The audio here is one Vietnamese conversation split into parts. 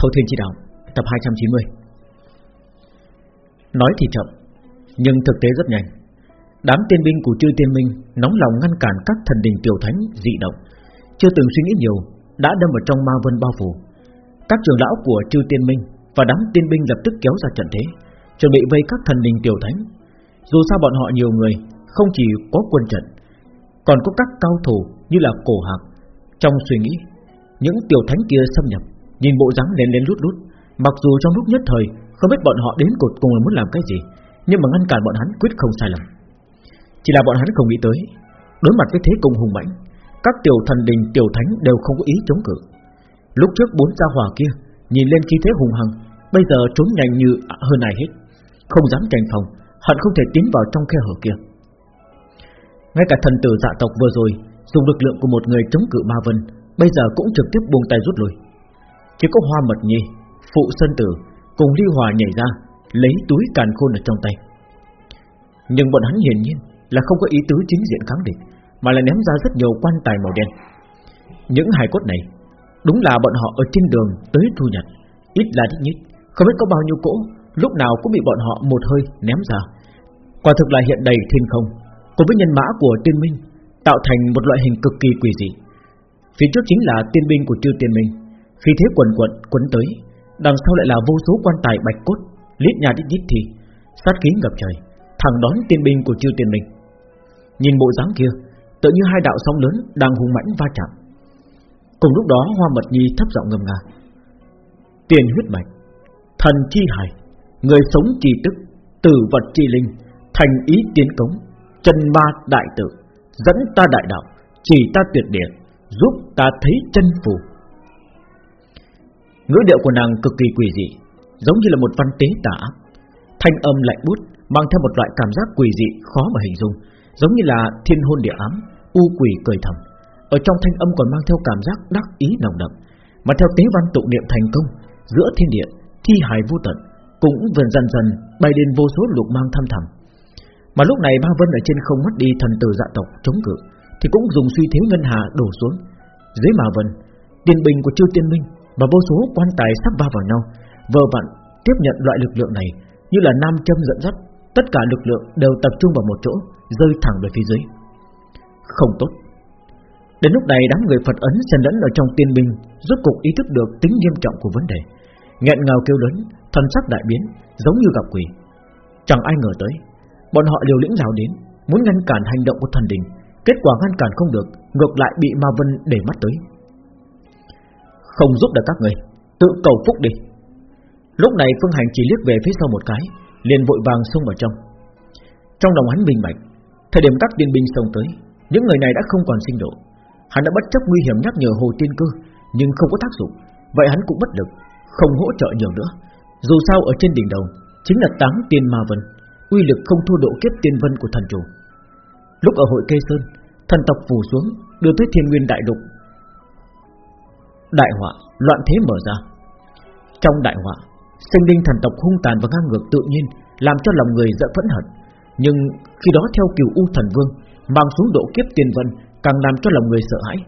Thâu Thiên Chi Đạo, Tập 290 Nói thì chậm, Nhưng thực tế rất nhanh. Đám tiên binh của chư tiên minh Nóng lòng ngăn cản các thần đình tiểu thánh dị động. Chưa từng suy nghĩ nhiều, Đã đâm vào trong ma vân bao phủ. Các trưởng lão của chư tiên minh Và đám tiên binh lập tức kéo ra trận thế, Chuẩn bị vây các thần đình tiểu thánh. Dù sao bọn họ nhiều người, Không chỉ có quân trận, Còn có các cao thủ như là cổ hạc. Trong suy nghĩ, Những tiểu thánh kia xâm nhập Nhìn bộ dáng lên lên rút rút Mặc dù trong lúc nhất thời, Không biết bọn họ đến cột cùng là muốn làm cái gì, Nhưng mà ngăn cản bọn hắn quyết không sai lầm. Chỉ là bọn hắn không nghĩ tới, Đối mặt với thế công hùng mãnh, Các tiểu thần đình, tiểu thánh đều không có ý chống cự. Lúc trước bốn gia hỏa kia, Nhìn lên khí thế hùng hăng Bây giờ trốn nhanh như hơn ai hết, Không dám tranh phòng, Hận không thể tiến vào trong khe hở kia. Ngay cả thần tử dạ tộc vừa rồi, Dùng lực lượng của một người chống cự ma vân, Bây giờ cũng trực tiếp buông tay rút lui chỉ có hoa mật nhi, Phụ Sơn Tử cùng Ly Hòa nhảy ra, Lấy túi càn khôn ở trong tay. Nhưng bọn hắn hiển nhiên Là không có ý tứ chính diện kháng địch, Mà là ném ra rất nhiều quan tài màu đen. Những hài cốt này, Đúng là bọn họ ở trên đường tới thu nhặt, Ít là ít nhất, Không biết có bao nhiêu cỗ, Lúc nào cũng bị bọn họ một hơi ném ra. Quả thực là hiện đầy thiên không, Cùng với nhân mã của tiên minh, Tạo thành một loại hình cực kỳ quỷ dị. Phía trước chính là tiên binh của chư tiên minh khi thế quần quận quấn tới Đằng sau lại là vô số quan tài bạch cốt Lít nhà đít đít thì Sát khí ngập trời Thẳng đón tiên binh của chiêu tiên mình. Nhìn bộ dáng kia Tự như hai đạo sóng lớn đang hung mãnh va chạm. Cùng lúc đó Hoa Mật Nhi thấp giọng ngầm nga. Tiền huyết mạch Thần chi hải, Người sống chi tức Tử vật chi linh Thành ý tiến cống Chân ma đại tự Dẫn ta đại đạo Chỉ ta tuyệt địa Giúp ta thấy chân phù. Ngữ điệu của nàng cực kỳ quỷ dị, Giống như là một văn tế tả Thanh âm lạnh bút Mang theo một loại cảm giác quỷ dị khó mà hình dung, Giống như là thiên hôn địa ám, U quỷ cười thầm. Ở trong thanh âm còn mang theo cảm giác đắc ý nồng đậm, Mà theo tế văn tụng niệm thành công, Giữa thiên địa, Thi hài vô tận Cũng dần dần dần bay lên vô số lục mang thăm thầm Mà lúc này Ma Vân ở trên không mất đi thần tử dạ tộc chống cự, Thì cũng dùng suy thiếu ngân hà đổ xuống. Dưới Ma Vân Tiền bình của chư tiên minh và vô số quan tài sắp va vào nhau, vờ vặn tiếp nhận loại lực lượng này như là nam châm dẫn dắt, tất cả lực lượng đều tập trung vào một chỗ, rơi thẳng về phía dưới. Không tốt. Đến lúc này đám người Phật ấn xen lẫn ở trong tiên binh rốt cục ý thức được tính nghiêm trọng của vấn đề, nghẹn ngào kêu lớn, thần sắc đại biến, giống như gặp quỷ. Chẳng ai ngờ tới, bọn họ liều lĩnh lao đến, muốn ngăn cản hành động của thần đình, kết quả ngăn cản không được, ngược lại bị Ma Vân để mắt tới. Không giúp được các người. Tự cầu phúc đi. Lúc này Phương Hành chỉ liếc về phía sau một cái, liền vội vàng xông vào trong. Trong lòng hắn bình bạch, Thời điểm các tiên binh xông tới, Những người này đã không còn sinh độ Hắn đã bất chấp nguy hiểm nhắc nhở Hồ Tiên Cơ Nhưng không có tác dụng. Vậy hắn cũng bất lực, Không hỗ trợ nhiều nữa. Dù sao ở trên đỉnh đầu, Chính là táng tiên ma vân, Uy lực không thua độ kiếp tiên vân của thần chủ. Lúc ở hội kê sơn, Thần tộc phủ xuống, Đưa tới thiên nguyên đại lục Đại họa, loạn thế mở ra. Trong đại họa Sinh linh thần tộc hung tàn và ngang ngược tự nhiên Làm cho lòng người giận phẫn hận. Nhưng khi đó theo kiều U thần vương Mang xuống độ kiếp tiền vân Càng làm cho lòng người sợ hãi.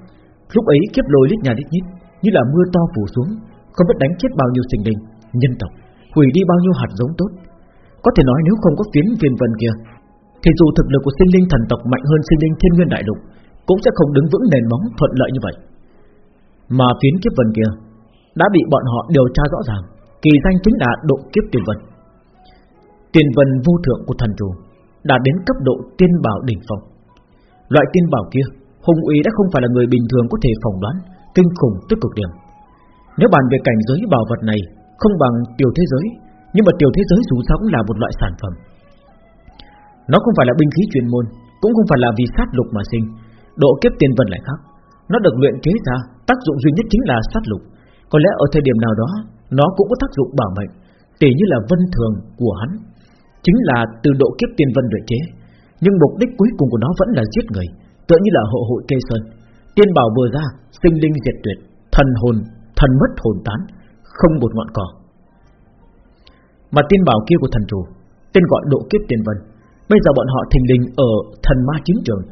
Lúc ấy kiếp lôi lít nhà lít nhít Như là mưa to phủ xuống Không biết đánh chết bao nhiêu sinh linh, nhân tộc Hủy đi bao nhiêu hạt giống tốt. Có thể nói nếu không có phiến viên vân kia Thì dù thực lực của sinh linh thần tộc mạnh hơn sinh linh thiên nguyên đại lục Cũng sẽ không đứng vững nền móng thuận lợi như vậy mà phiến kiếp vân kia Đã bị bọn họ điều tra rõ ràng, Kỳ danh chính là độ kiếp tiền vân. Tiền vân vô thượng của thần chủ Đã đến cấp độ tiên bảo đỉnh phong. Loại tiên bảo kia, Hùng uy đã không phải là người bình thường có thể phỏng đoán, Kinh khủng tới cực điểm. Nếu bàn về cảnh giới bảo vật này, Không bằng tiểu thế giới, Nhưng mà tiểu thế giới dù sao cũng là một loại sản phẩm. Nó không phải là binh khí chuyên môn, Cũng không phải là vì sát lục mà sinh. Độ kiếp tiên vân lại khác. Nó được luyện chế ra, Tác dụng duy nhất chính là sát lục. Có lẽ ở thời điểm nào đó, Nó cũng có tác dụng bảo mệnh, Tỉ như là vân thường của hắn. Chính là từ độ kiếp tiên vân luyện chế. Nhưng mục đích cuối cùng của nó vẫn là giết người, Tựa như là hộ hội kê sơn. Tiên bảo vừa ra, Sinh linh diệt tuyệt, Thần hồn, Thần mất hồn tán, Không một ngọn cỏ. Mà tiên bảo kia của thần chủ, Tên gọi độ kiếp tiên vân. Bây giờ bọn họ thình lình ở thần ma chiến trường,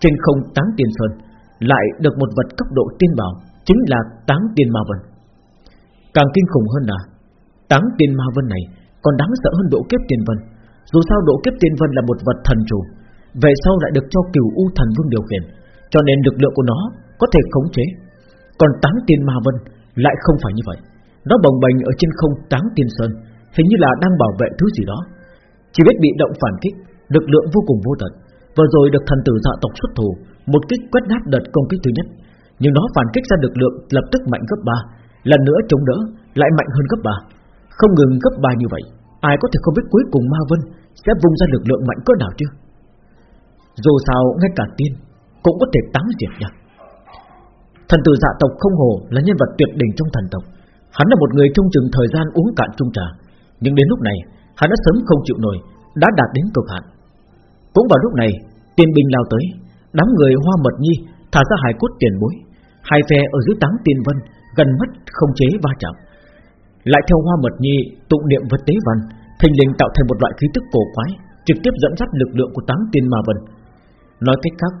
Trên không táng tiên sơn. Lại được một vật cấp độ tiên bảo, Chính là táng tiên ma vân. Càng kinh khủng hơn là, Táng tiên ma vân này Còn đáng sợ hơn độ kiếp tiên vân. Dù sao độ kiếp tiên vân là một vật thần chủ, Về sau lại được cho cửu u thần vương điều khiển, Cho nên lực lượng của nó Có thể khống chế. Còn táng tiên ma vân lại không phải như vậy. Nó bồng bềnh ở trên không táng tiên sơn, Hình như là đang bảo vệ thứ gì đó. Chỉ biết bị động phản kích, Lực lượng vô cùng vô tận. Vừa rồi được thần tử dạ tộc xuất thủ, Một kích quét nát đợt công kích thứ nhất. Nhưng nó phản kích ra lực lượng lập tức mạnh gấp 3 Lần nữa chống đỡ lại mạnh hơn gấp 3 Không ngừng gấp 3 như vậy, Ai có thể không biết cuối cùng Ma Vân Sẽ vung ra lực lượng mạnh cỡ nào chứ? Dù sao, ngay cả tiên Cũng có thể táng diệt nhỉ. Thần tử dạ tộc không hồ là nhân vật tuyệt đỉnh trong thần tộc. Hắn là một người trông chừng thời gian uống cạn chung trà. Nhưng đến lúc này, Hắn đã sớm không chịu nổi, Đã đạt đến cực hạn. Cũng vào lúc này, Tiên binh lao tới, Đám người hoa mật nhi thả ra hải cốt tiền bối, Hai phe ở dưới táng tiên vân Gần mất không chế va chạm. Lại theo hoa mật nhi tụng niệm vật tế văn, Thình lình tạo thành một loại khí tức cổ quái, Trực tiếp dẫn dắt lực lượng của táng tiên ma vân. Nói cách khác,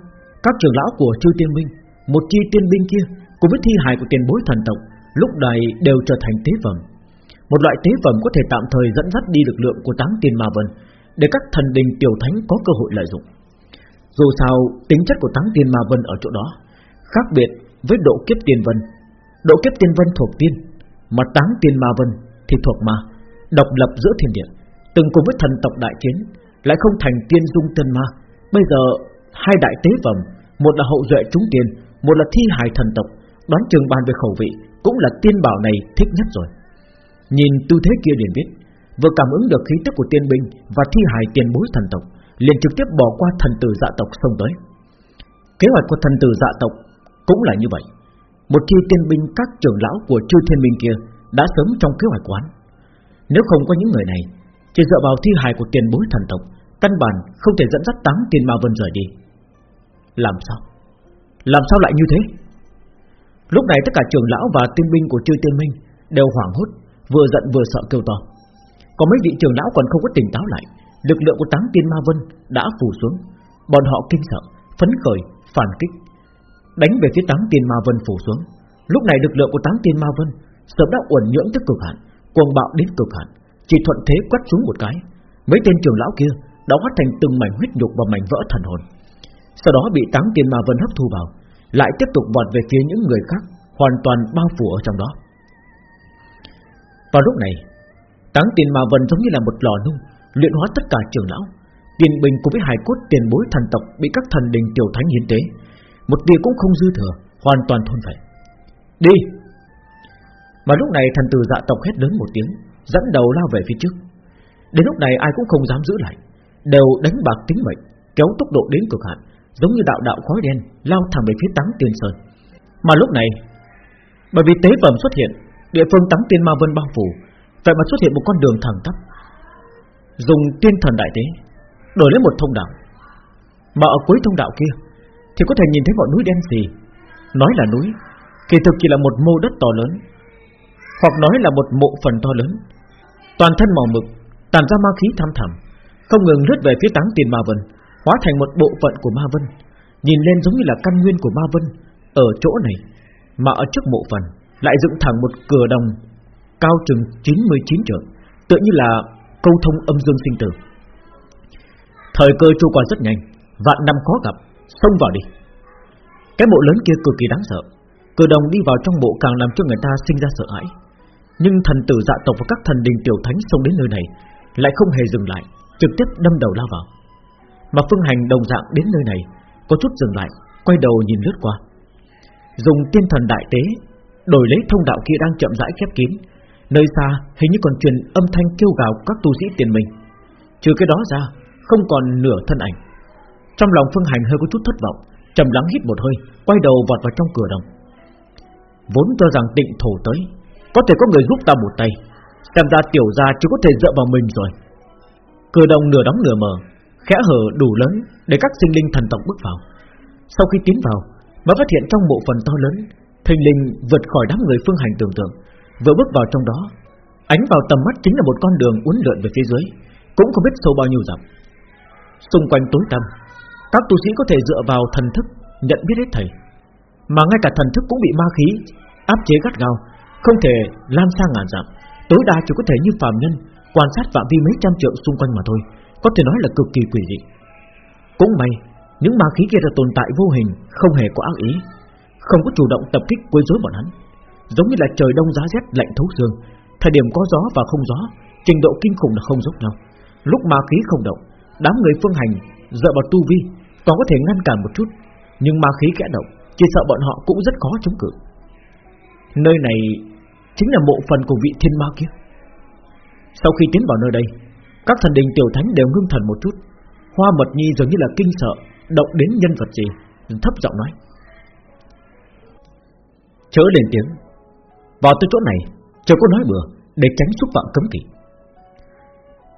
Các trưởng lão của chư tiên minh, Một chi tiên binh kia Cùng với thi hài của tiền bối thần tộc, Lúc này đều trở thành tế phẩm. Một loại tế phẩm có thể tạm thời dẫn dắt đi lực lượng của táng tiên ma vân để các thần đình tiểu thánh có cơ hội lợi dụng. Dù sao, tính chất của táng tiên ma vân ở chỗ đó Khác biệt với độ kiếp tiên vân. Độ kiếp tiên vân thuộc tiên, Mà táng tiên ma vân thì thuộc ma, Độc lập giữa thiên địa, Từng cùng với thần tộc đại chiến, Lại không thành tiên dung tân ma. Bây giờ, hai đại tế phẩm, Một là hậu duệ chúng tiên, Một là thi hài thần tộc, Đoán trường bàn về khẩu vị Cũng là tiên bảo này thích nhất rồi. Nhìn tư thế kia liền biết Vừa cảm ứng được khí tức của tiên binh Và thi hài tiền bối thần tộc, liền trực tiếp bỏ qua thần tử dạ tộc xông tới. Kế hoạch của thần tử dạ tộc Cũng là như vậy. Một chi tiên binh các trưởng lão của chư thiên minh kia Đã sớm trong kế hoạch quán Nếu không có những người này, Chỉ dựa vào thi hài của tiền bối thần tộc, Căn bản không thể dẫn dắt tám tiền ma vân rời đi. Làm sao? Làm sao lại như thế? Lúc này tất cả trưởng lão và tiên binh của chư tiên minh Đều hoảng hốt, Vừa giận vừa sợ kêu to. Có mấy vị trưởng lão còn không có tỉnh táo lại Lực lượng của tám tiên ma vân đã phủ xuống Bọn họ kinh sợ Phấn khởi, phản kích đánh về phía táng tiên ma vân phủ xuống. Lúc này lực lượng của táng tiên ma vân sớm đã uẩn nhưỡng tới cực hạn, cuồng bạo đến cực hạn, chỉ thuận thế quét xuống một cái, mấy tên trưởng lão kia đã hóa thành từng mảnh huyết nhục và mảnh vỡ thần hồn. Sau đó bị táng tiên ma vân hấp thu vào, lại tiếp tục vọt về phía những người khác, hoàn toàn bao phủ ở trong đó. Vào lúc này, táng tiền ma vân giống như là một lò nung, luyện hóa tất cả trưởng lão, tiền bình cùng với hài cốt tiền bối thần tộc bị các thần đình tiểu thánh hiến tế. Một tia cũng không dư thừa Hoàn toàn thôn phệ Đi! Mà lúc này thần tử dạ tộc hét lớn một tiếng Dẫn đầu lao về phía trước. Đến lúc này ai cũng không dám giữ lại Đều đánh bạc tính mệnh Kéo tốc độ đến cực hạn Giống như đạo đạo khói đen Lao thẳng về phía táng tiền sơn. Mà lúc này Bởi vì tế phẩm xuất hiện Địa phương táng tiên ma vân bao phủ Vậy mà xuất hiện một con đường thẳng tắp. Dùng tiên thần đại tế, Đổi lấy một thông đạo. Mà ở cuối thông đạo kia, thì có thể nhìn thấy ngọn núi đen gì. Nói là núi, Kỳ thực chỉ là một mô đất to lớn, Hoặc nói là một mộ phần to lớn. Toàn thân màu mực Tàn ra ma khí thăm thẳm, Không ngừng lướt về phía táng tiền ma vân, Hóa thành một bộ phận của ma vân. Nhìn lên giống như là căn nguyên của ma vân Ở chỗ này, Mà ở trước mộ phần Lại dựng thẳng một cửa đồng Cao chừng 99 trượng Tựa như là câu thông âm dương sinh tử. Thời cơ trôi qua rất nhanh, Vạn năm khó gặp, Xông vào đi. Cái bộ lớn kia cực kỳ đáng sợ, Cử đồng đi vào trong bộ càng làm cho người ta sinh ra sợ hãi. Nhưng thần tử dạ tộc và các thần đình tiểu thánh xông đến nơi này, Lại không hề dừng lại, Trực tiếp đâm đầu lao vào. Mà phương hành đồng dạng đến nơi này, Có chút dừng lại, Quay đầu nhìn lướt qua. Dùng tiên thần đại tế, Đổi lấy thông đạo kia đang chậm rãi khép kín Nơi xa, hình như còn truyền âm thanh kêu gào các tu sĩ tiền mình. Trừ cái đó ra, Không còn nửa thân ảnh. Trong lòng Phương Hành hơi có chút thất vọng, trầm lắng hít một hơi, Quay đầu vọt vào trong cửa đồng. Vốn cho rằng tịnh thổ tới, Có thể có người giúp ta một tay. Xem ra tiểu gia chỉ có thể dựa vào mình rồi. Cửa đồng nửa đóng nửa mở, Khẽ hở đủ lớn Để các sinh linh thần tộc bước vào. Sau khi tiến vào, Mới phát hiện trong bộ phần to lớn, Thình linh vượt khỏi đám người phương hành tưởng tượng. Vừa bước vào trong đó, Ánh vào tầm mắt chính là một con đường uốn lượn về phía dưới, Cũng không biết sâu bao nhiêu dặm. Xung quanh tối tăm, các tu sĩ có thể dựa vào thần thức Nhận biết hết thầy, Mà ngay cả thần thức cũng bị ma khí Áp chế gắt gao, Không thể lan sang ngàn dặm. Tối đa chỉ có thể như phàm nhân Quan sát phạm vi mấy trăm trượng xung quanh mà thôi, Có thể nói là cực kỳ quỷ dị. Cũng may, Những ma khí kia là tồn tại vô hình, Không hề có ác ý, Không có chủ động tập kích quấy rối bọn hắn. Giống như là trời đông giá rét, lạnh thấu xương. Thời điểm có gió và không gió, Trình độ kinh khủng là không giúp nhau. Lúc ma khí không động, Đám người phương hành dựa vào tu vi Còn có thể ngăn cản một chút. Nhưng ma khí kẽ động, Chỉ sợ bọn họ cũng rất khó chống cự. Nơi này Chính là mộ phần của vị thiên ma kia. Sau khi tiến vào nơi đây, Các thần đình tiểu thánh đều ngưng thần một chút. Hoa mật nhi dường như là kinh sợ, Động đến nhân vật gì, Thấp giọng nói. Chớ lên tiếng. Vào tới chỗ này Chờ có nói bừa, Để tránh xúc phạm cấm kỵ.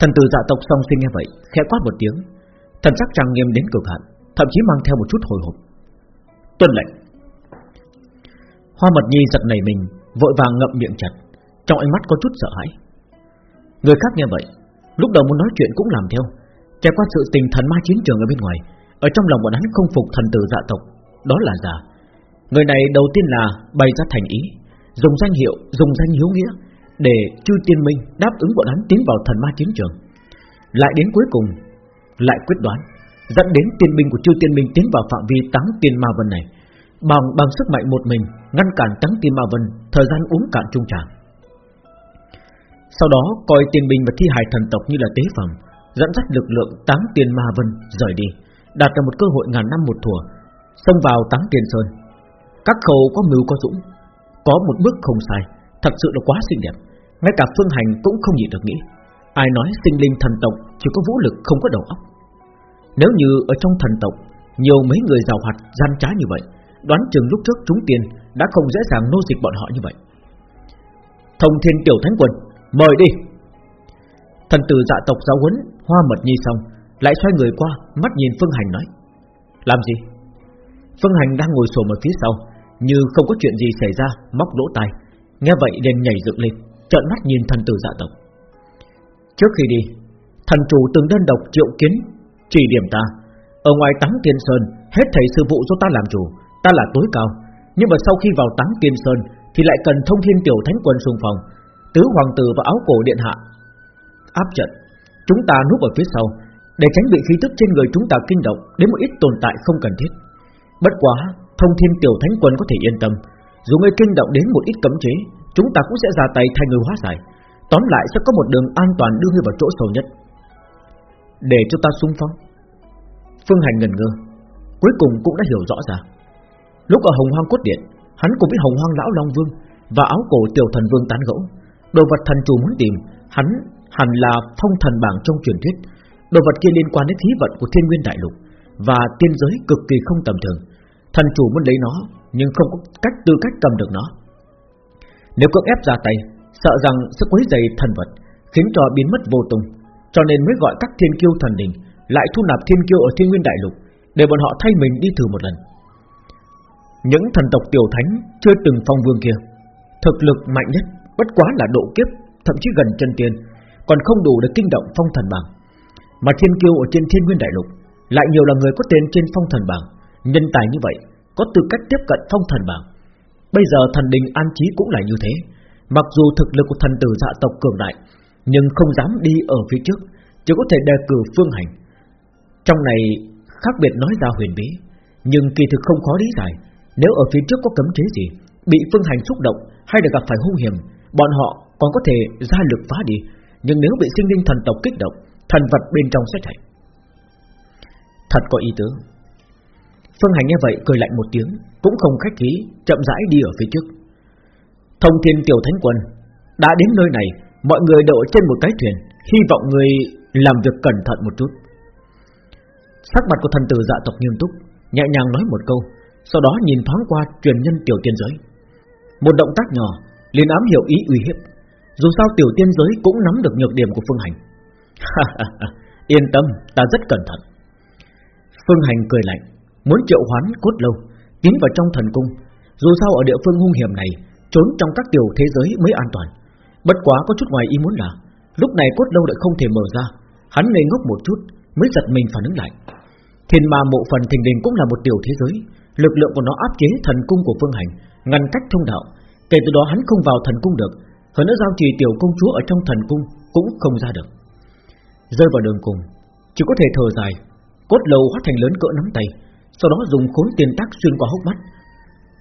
Thần tử dạ tộc song sinh nghe vậy, Khẽ quát một tiếng. Thần sắc trang nghiêm đến cực hạn, Thậm chí mang theo một chút hồi hộp. Tuân lệnh. Hoa mật nhi giật nảy mình, Vội vàng ngậm miệng chặt, Trong ánh mắt có chút sợ hãi. Người khác nghe vậy, Lúc đầu muốn nói chuyện cũng làm theo, Trải qua sự tình thần ma chiến trường ở bên ngoài, Ở trong lòng bọn hắn không phục thần tử dạ tộc, Đó là giả. Người này đầu tiên là bày ra thành ý. Dùng danh hiệu, dùng danh hiếu nghĩa Để chư tiên minh đáp ứng bọn hắn tiến vào thần ma chiến trường. Lại đến cuối cùng Lại quyết đoán Dẫn đến tiên binh của chư tiên minh tiến vào phạm vi táng tiên ma vân này Bằng bằng sức mạnh một mình Ngăn cản táng tiên ma vân Thời gian uống cạn trung tràng Sau đó coi tiên binh và thi hài thần tộc như là tế phẩm Dẫn dắt lực lượng táng tiên ma vân rời đi Đạt được một cơ hội ngàn năm một thủa, Xông vào táng tiên sơn. Các khẩu có mưu có dũng có một bước không sai, Thật sự là quá xinh đẹp. Ngay cả phương hành cũng không nhịn được nghĩ, Ai nói sinh linh thần tộc Chỉ có vũ lực không có đầu óc? Nếu như ở trong thần tộc, Nhiều mấy người giàu hoạt gian trá như vậy, Đoán chừng lúc trước chúng tiền Đã không dễ dàng nô dịch bọn họ như vậy. Thông thiên tiểu thánh quân Mời đi. Thần tử dạ tộc giáo huấn, Hoa mật nhi xong, Lại xoay người qua, Mắt nhìn Phương Hành nói, Làm gì? Phương Hành đang ngồi sổ ở phía sau như không có chuyện gì xảy ra, Móc lỗ tai. Nghe vậy liền nhảy dựng lên, Trợn mắt nhìn thần tử dạ tộc. Trước khi đi, Thần chủ từng đơn độc triệu kiến Chỉ điểm ta. Ở ngoài táng tiên sơn, Hết thầy sư vụ do ta làm chủ, Ta là tối cao. Nhưng mà sau khi vào táng tiên sơn, Thì lại cần thông thiên tiểu thánh quân xung phòng Tứ hoàng tử và áo cổ điện hạ Áp trận. Chúng ta núp ở phía sau, Để tránh bị khí tức trên người chúng ta kinh động Đến một ít tồn tại không cần thiết. Bất quá thông thiên tiểu thánh quân có thể yên tâm. Dù người kinh động đến một ít cấm chế, Chúng ta cũng sẽ ra tay thay người hóa giải. Tóm lại sẽ có một đường an toàn đưa ngươi vào chỗ sâu nhất. Để cho ta xung phong. Phương Hành ngần ngơ, Cuối cùng cũng đã hiểu rõ ràng. Lúc ở Hồng Hoang Cốt Điện, Hắn cùng với Hồng Hoang Lão Long Vương Và áo cổ Tiểu Thần Vương tán gẫu, Đồ vật thần chủ muốn tìm, Hắn hẳn là phong thần bảng trong truyền thuyết. Đồ vật kia liên quan đến khí vận của thiên nguyên đại lục Và tiên giới cực kỳ không tầm thường. Thần chủ muốn lấy nó, Nhưng không có cách tư cách cầm được nó. Nếu cưỡng ép ra tay, Sợ rằng sẽ quấy dày thần vật, Khiến cho biến mất vô tung. Cho nên mới gọi các thiên kiêu thần đình, Lại thu nạp thiên kiêu ở thiên nguyên đại lục, Để bọn họ thay mình đi thử một lần. Những thần tộc tiểu thánh Chưa từng phong vương kia, Thực lực mạnh nhất Bất quá là độ kiếp, Thậm chí gần chân tiên, Còn không đủ để kinh động phong thần bảng. Mà thiên kiêu ở trên thiên nguyên đại lục Lại nhiều là người có tên trên phong thần bảng. Nhân tài như vậy, Có tư cách tiếp cận phong thần bảng Bây giờ thần đình an trí cũng là như thế. Mặc dù thực lực của thần tử dạ tộc cường đại, Nhưng không dám đi ở phía trước, Chỉ có thể đề cử phương hành. Trong này khác biệt nói ra huyền bí, Nhưng kỳ thực không khó lý giải. Nếu ở phía trước có cấm chế gì, Bị phương hành xúc động Hay là gặp phải hung hiểm, Bọn họ còn có thể ra lực phá đi. Nhưng nếu bị sinh linh thần tộc kích động, Thần vật bên trong sẽ chạy. Thật có ý tứ. Phương Hành nghe vậy cười lạnh một tiếng, Cũng không khách khí, Chậm rãi đi ở phía trước. Thông thiên tiểu thánh quân, Đã đến nơi này, Mọi người đậu trên một cái thuyền, Hy vọng người làm việc cẩn thận một chút. Sắc mặt của thần tử dạ tộc nghiêm túc, Nhẹ nhàng nói một câu, Sau đó nhìn thoáng qua truyền nhân tiểu tiên giới. Một động tác nhỏ, liền ám hiểu ý uy hiếp, Dù sao tiểu tiên giới cũng nắm được nhược điểm của Phương Hành. Yên tâm, ta rất cẩn thận. Phương Hành cười lạnh Muốn triệu hoán cốt lâu, Tiến vào trong thần cung. Dù sao ở địa phương hung hiểm này, Trốn trong các tiểu thế giới mới an toàn. Bất quá có chút ngoài ý muốn là, Lúc này cốt lâu lại không thể mở ra. Hắn ngây ngốc một chút, Mới giật mình phản ứng lại. Thiên ma mộ phần thình đình cũng là một tiểu thế giới. Lực lượng của nó áp chế thần cung của phương hành, Ngăn cách thông đạo. Kể từ đó hắn không vào thần cung được. Hơn nữa giao trì tiểu công chúa ở trong thần cung Cũng không ra được. Rơi vào đường cùng, Chỉ có thể thở dài. Cốt lâu hóa thành lớn cỡ nắm tay. Sau đó dùng khốn tiền tác xuyên qua hốc mắt.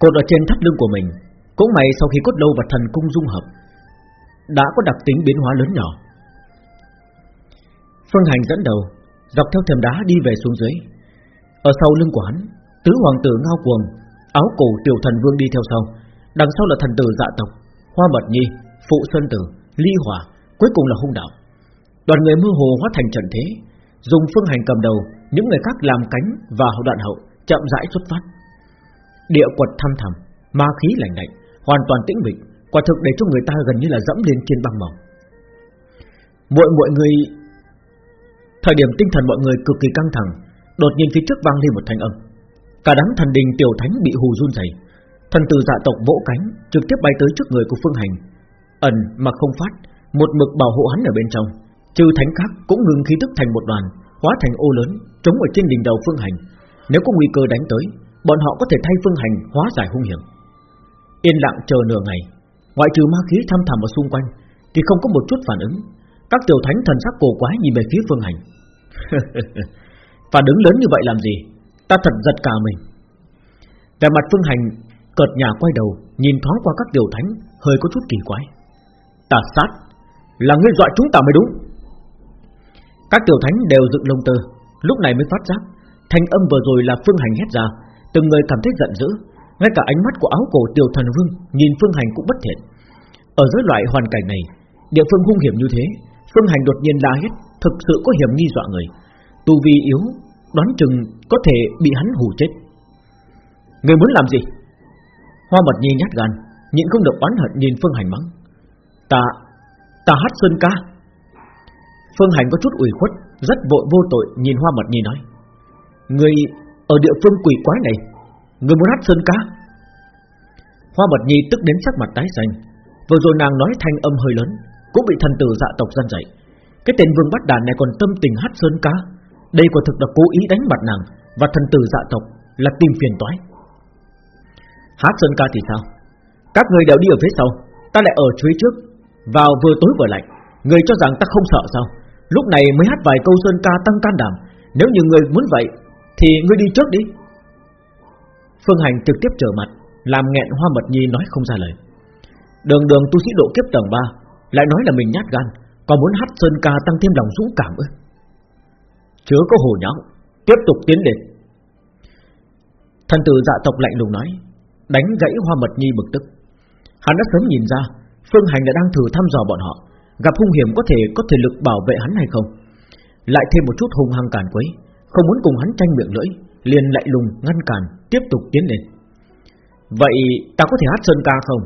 Cột ở trên thắt lưng của mình Cũng may sau khi cốt lâu và thần cung dung hợp Đã có đặc tính biến hóa lớn nhỏ. Phương Hành dẫn đầu Dọc theo thềm đá đi về xuống dưới. Ở sau lưng của hắn Tứ hoàng tử ngao cuồng Áo cổ tiểu thần vương đi theo sau. Đằng sau là thần tử dạ tộc Hoa mật nhi, phụ sơn tử, ly hỏa Cuối cùng là hung đạo. Đoàn người mơ hồ hóa thành trận thế Dùng phương hành cầm đầu những người khác làm cánh và hậu đoạn hậu Chậm rãi xuất phát. Địa quật thăm thầm, ma khí lạnh lạnh Hoàn toàn tĩnh mịch Quả thực để cho người ta gần như là dẫm lên trên băng mỏng. Mọi mọi người Thời điểm tinh thần mọi người cực kỳ căng thẳng Đột nhiên phía trước vang lên một thanh âm. Cả đám thần đình tiểu thánh bị hù run rẩy. Thần tử dạ tộc vỗ cánh Trực tiếp bay tới trước người của Phương Hành. Ẩn mà không phát Một mực bảo hộ hắn ở bên trong. Trừ thánh khác cũng ngừng khí tức thành một đoàn Hóa thành ô lớn. Trống ở trên đỉnh đầu Phương Hành. Nếu có nguy cơ đánh tới, Bọn họ có thể thay Phương Hành hóa giải hung hiểm. Yên lặng chờ nửa ngày, Ngoại trừ ma khí thăm thẳm ở xung quanh, Thì không có một chút phản ứng. Các tiểu thánh thần sắc cổ quái nhìn về phía Phương Hành. Phản ứng lớn như vậy làm gì? Ta thật giật cả mình. Về mặt Phương Hành Cợt nhà quay đầu, Nhìn thoáng qua các tiểu thánh, Hơi có chút kỳ quái. Ta sát, Là ngươi dọa chúng ta mới đúng. Các tiểu thánh đều dựng lông tơ Lúc này mới phát giác Thanh âm vừa rồi là Phương Hành hét ra Từng người cảm thấy giận dữ Ngay cả ánh mắt của áo cổ tiểu thần vương Nhìn Phương Hành cũng bất thiện. Ở dưới loại hoàn cảnh này Địa phương hung hiểm như thế Phương Hành đột nhiên la hết Thực sự có hiểm nghi dọa người Tu vi yếu Đoán chừng có thể bị hắn hù chết. Người muốn làm gì? Hoa mật nhi nhát gan Nhịn không được oán hận nhìn Phương Hành mắng. Ta, ta hát sơn ca. Phương Hành có chút ủy khuất rất vội vô tội nhìn Hoa mật nhi nói, Người ở địa phương quỷ quái này, Người muốn hát sơn ca? Hoa mật nhi tức đến sắc mặt tái xanh, Vừa rồi nàng nói thanh âm hơi lớn, Cũng bị thần tử dạ tộc gian dậy Cái tên vương bắt đàn này còn tâm tình hát sơn ca, Đây quả thực là cố ý đánh mặt nàng Và thần tử dạ tộc là tìm phiền toái. Hát sơn ca thì sao? Các người đều đi ở phía sau, Ta lại ở phía trước, Vào vừa tối vừa lạnh, Người cho rằng ta không sợ sao? Lúc này mới hát vài câu sơn ca tăng can đảm Nếu như người muốn vậy, Thì ngươi đi trước đi. Phương Hành trực tiếp trở mặt, Làm nghẹn hoa mật nhi nói không ra lời. Đường đường tu sĩ độ kiếp tầng 3 Lại nói là mình nhát gan, Còn muốn hát sơn ca tăng thêm lòng dũng cảm ư? Chứa có hồ nháo, Tiếp tục tiến đến Thần tử dạ tộc lạnh lùng nói, Đánh gãy hoa mật nhi bực tức. Hắn đã sớm nhìn ra, Phương Hành đã đang thử thăm dò bọn họ. Gặp hung hiểm có thể có thể lực bảo vệ hắn hay không? Lại thêm một chút hung hăng cản quấy, Không muốn cùng hắn tranh miệng lưỡi, Liền lại lùng ngăn cản, Tiếp tục tiến lên. Vậy ta có thể hát sơn ca không?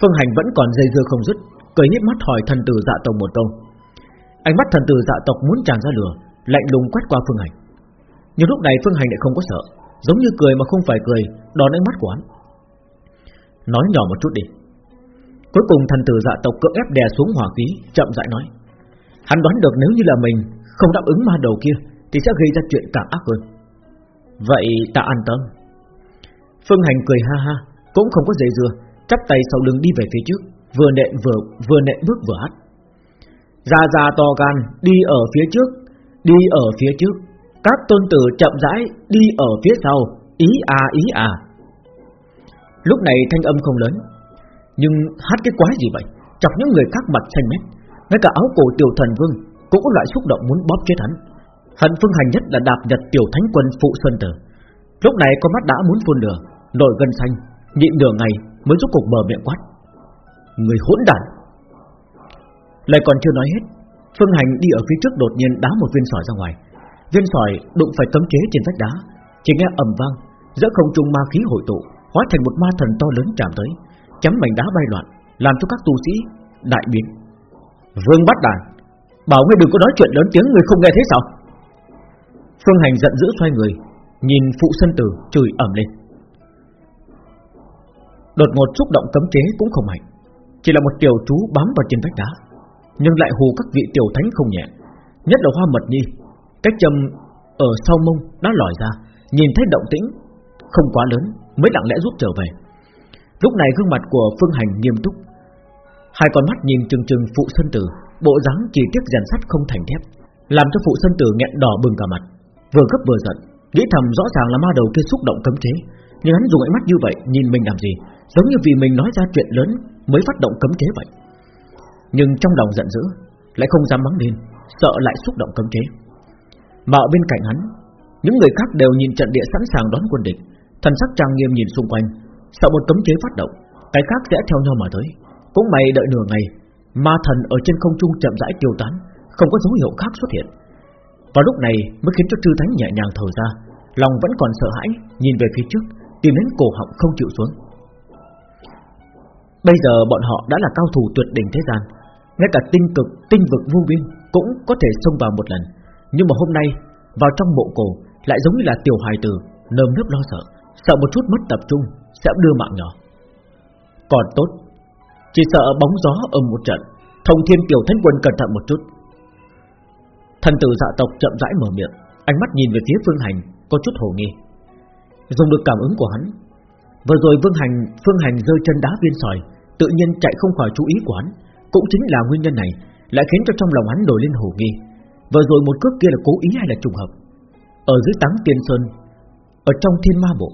Phương Hành vẫn còn dây dưa không dứt, Cười nhếch mắt hỏi thần tử dạ tộc một câu. Ánh mắt thần tử dạ tộc muốn tràn ra lửa, Lạnh lùng quét qua Phương Hành. Nhưng lúc này Phương Hành lại không có sợ, Giống như cười mà không phải cười, Đón ánh mắt của hắn. Nói nhỏ một chút đi. Cuối cùng thần tử dạ tộc cưỡng ép đè xuống hỏa khí, Chậm rãi nói. Hắn đoán được nếu như là mình không đáp ứng ma đầu kia, Thì sẽ gây ra chuyện càng ác hơn. Vậy ta an tâm. Phương Hành cười ha ha, Cũng không có dây dưa, Chắp tay sau lưng đi về phía trước, Vừa nện vừa vừa nện bước vừa hát. Ra ra to gan, Đi ở phía trước, Đi ở phía trước. Các tôn tử chậm rãi Đi ở phía sau, Ý à ý à. Lúc này thanh âm không lớn nhưng hát cái quái gì vậy? Chọc những người khác mặt xanh mét. Ngay cả áo cổ tiểu thần vương Cũng có loại xúc động muốn bóp chết hắn. Hận phương hành nhất là đạp nhật tiểu thánh quân phụ Xuân Tử. Lúc này con mắt đã muốn phun lửa Nổi gân xanh Nhịn nửa ngày mới rút cục mở miệng quát. Người hỗn đản! Lời còn chưa nói hết, Phương Hành đi ở phía trước đột nhiên đá một viên sỏi ra ngoài. Viên sỏi đụng phải tấm chế trên vách đá, Chỉ nghe ầm vang, Giữa không trung ma khí hội tụ, Hóa thành một ma thần to lớn chạm tới. Chém mảnh đá bay loạn, Làm cho các tu sĩ đại biến. Vương bắt đàn, Bảo ngươi đừng có nói chuyện lớn tiếng người không nghe thế sao? Phương Hành giận dữ xoay người, Nhìn phụ sân tử chửi ẩm lên. Đột ngột xúc động cấm chế cũng không mạnh Chỉ là một tiểu chú bám vào trên vách đá, Nhưng lại hù các vị tiểu thánh không nhẹ, Nhất là hoa mật nhi. Cách châm ở sau mông đã lòi ra, Nhìn thấy động tĩnh Không quá lớn, mới lặng lẽ rút trở về. Lúc này gương mặt của Phương Hành nghiêm túc. Hai con mắt nhìn chừng chừng phụ sơn tử, Bộ dáng chỉ tiếc rèn sắt không thành thép, Làm cho phụ sơn tử nghẹn đỏ bừng cả mặt. Vừa gấp vừa giận, Nghĩ thầm rõ ràng là ma đầu kia xúc động cấm chế, Nhưng hắn dùng ánh mắt như vậy nhìn mình làm gì, Giống như vì mình nói ra chuyện lớn Mới phát động cấm chế vậy. Nhưng trong lòng giận dữ, Lại không dám mắng lên, Sợ lại xúc động cấm chế. Mà ở bên cạnh hắn, Những người khác đều nhìn trận địa sẵn sàng đón quân địch, Thần sắc trang nghiêm nhìn xung quanh Sợ một cấm chế phát động Cái khác sẽ theo nhau mà tới. Cũng mày đợi nửa ngày Ma thần ở trên không trung chậm rãi tiêu tán Không có dấu hiệu khác xuất hiện. Và lúc này mới khiến cho chư thánh nhẹ nhàng thở ra Lòng vẫn còn sợ hãi Nhìn về phía trước Tìm đến cổ họng không chịu xuống. Bây giờ bọn họ đã là cao thủ tuyệt đỉnh thế gian Ngay cả tinh cực, tinh vực vô biên Cũng có thể xông vào một lần. Nhưng mà hôm nay Vào trong mộ cổ Lại giống như là tiểu hài tử Nơm nớp lo sợ Sợ một chút mất tập trung. Sẽ đưa mạng nhỏ. Còn tốt, Chỉ sợ bóng gió ở một trận, Thông thiên tiểu thánh quân cẩn thận một chút. Thần tử dạ tộc chậm rãi mở miệng, Ánh mắt nhìn về phía phương hành, Có chút hồ nghi. Dùng được cảm ứng của hắn, Vừa rồi Vương Hành, Phương Hành rơi chân đá viên sỏi, Tự nhiên chạy không khỏi chú ý của hắn, Cũng chính là nguyên nhân này, Lại khiến cho trong lòng hắn nổi lên hồ nghi. Vừa rồi một cước kia là cố ý hay là trùng hợp? Ở dưới táng tiên sơn, Ở trong thiên ma bộ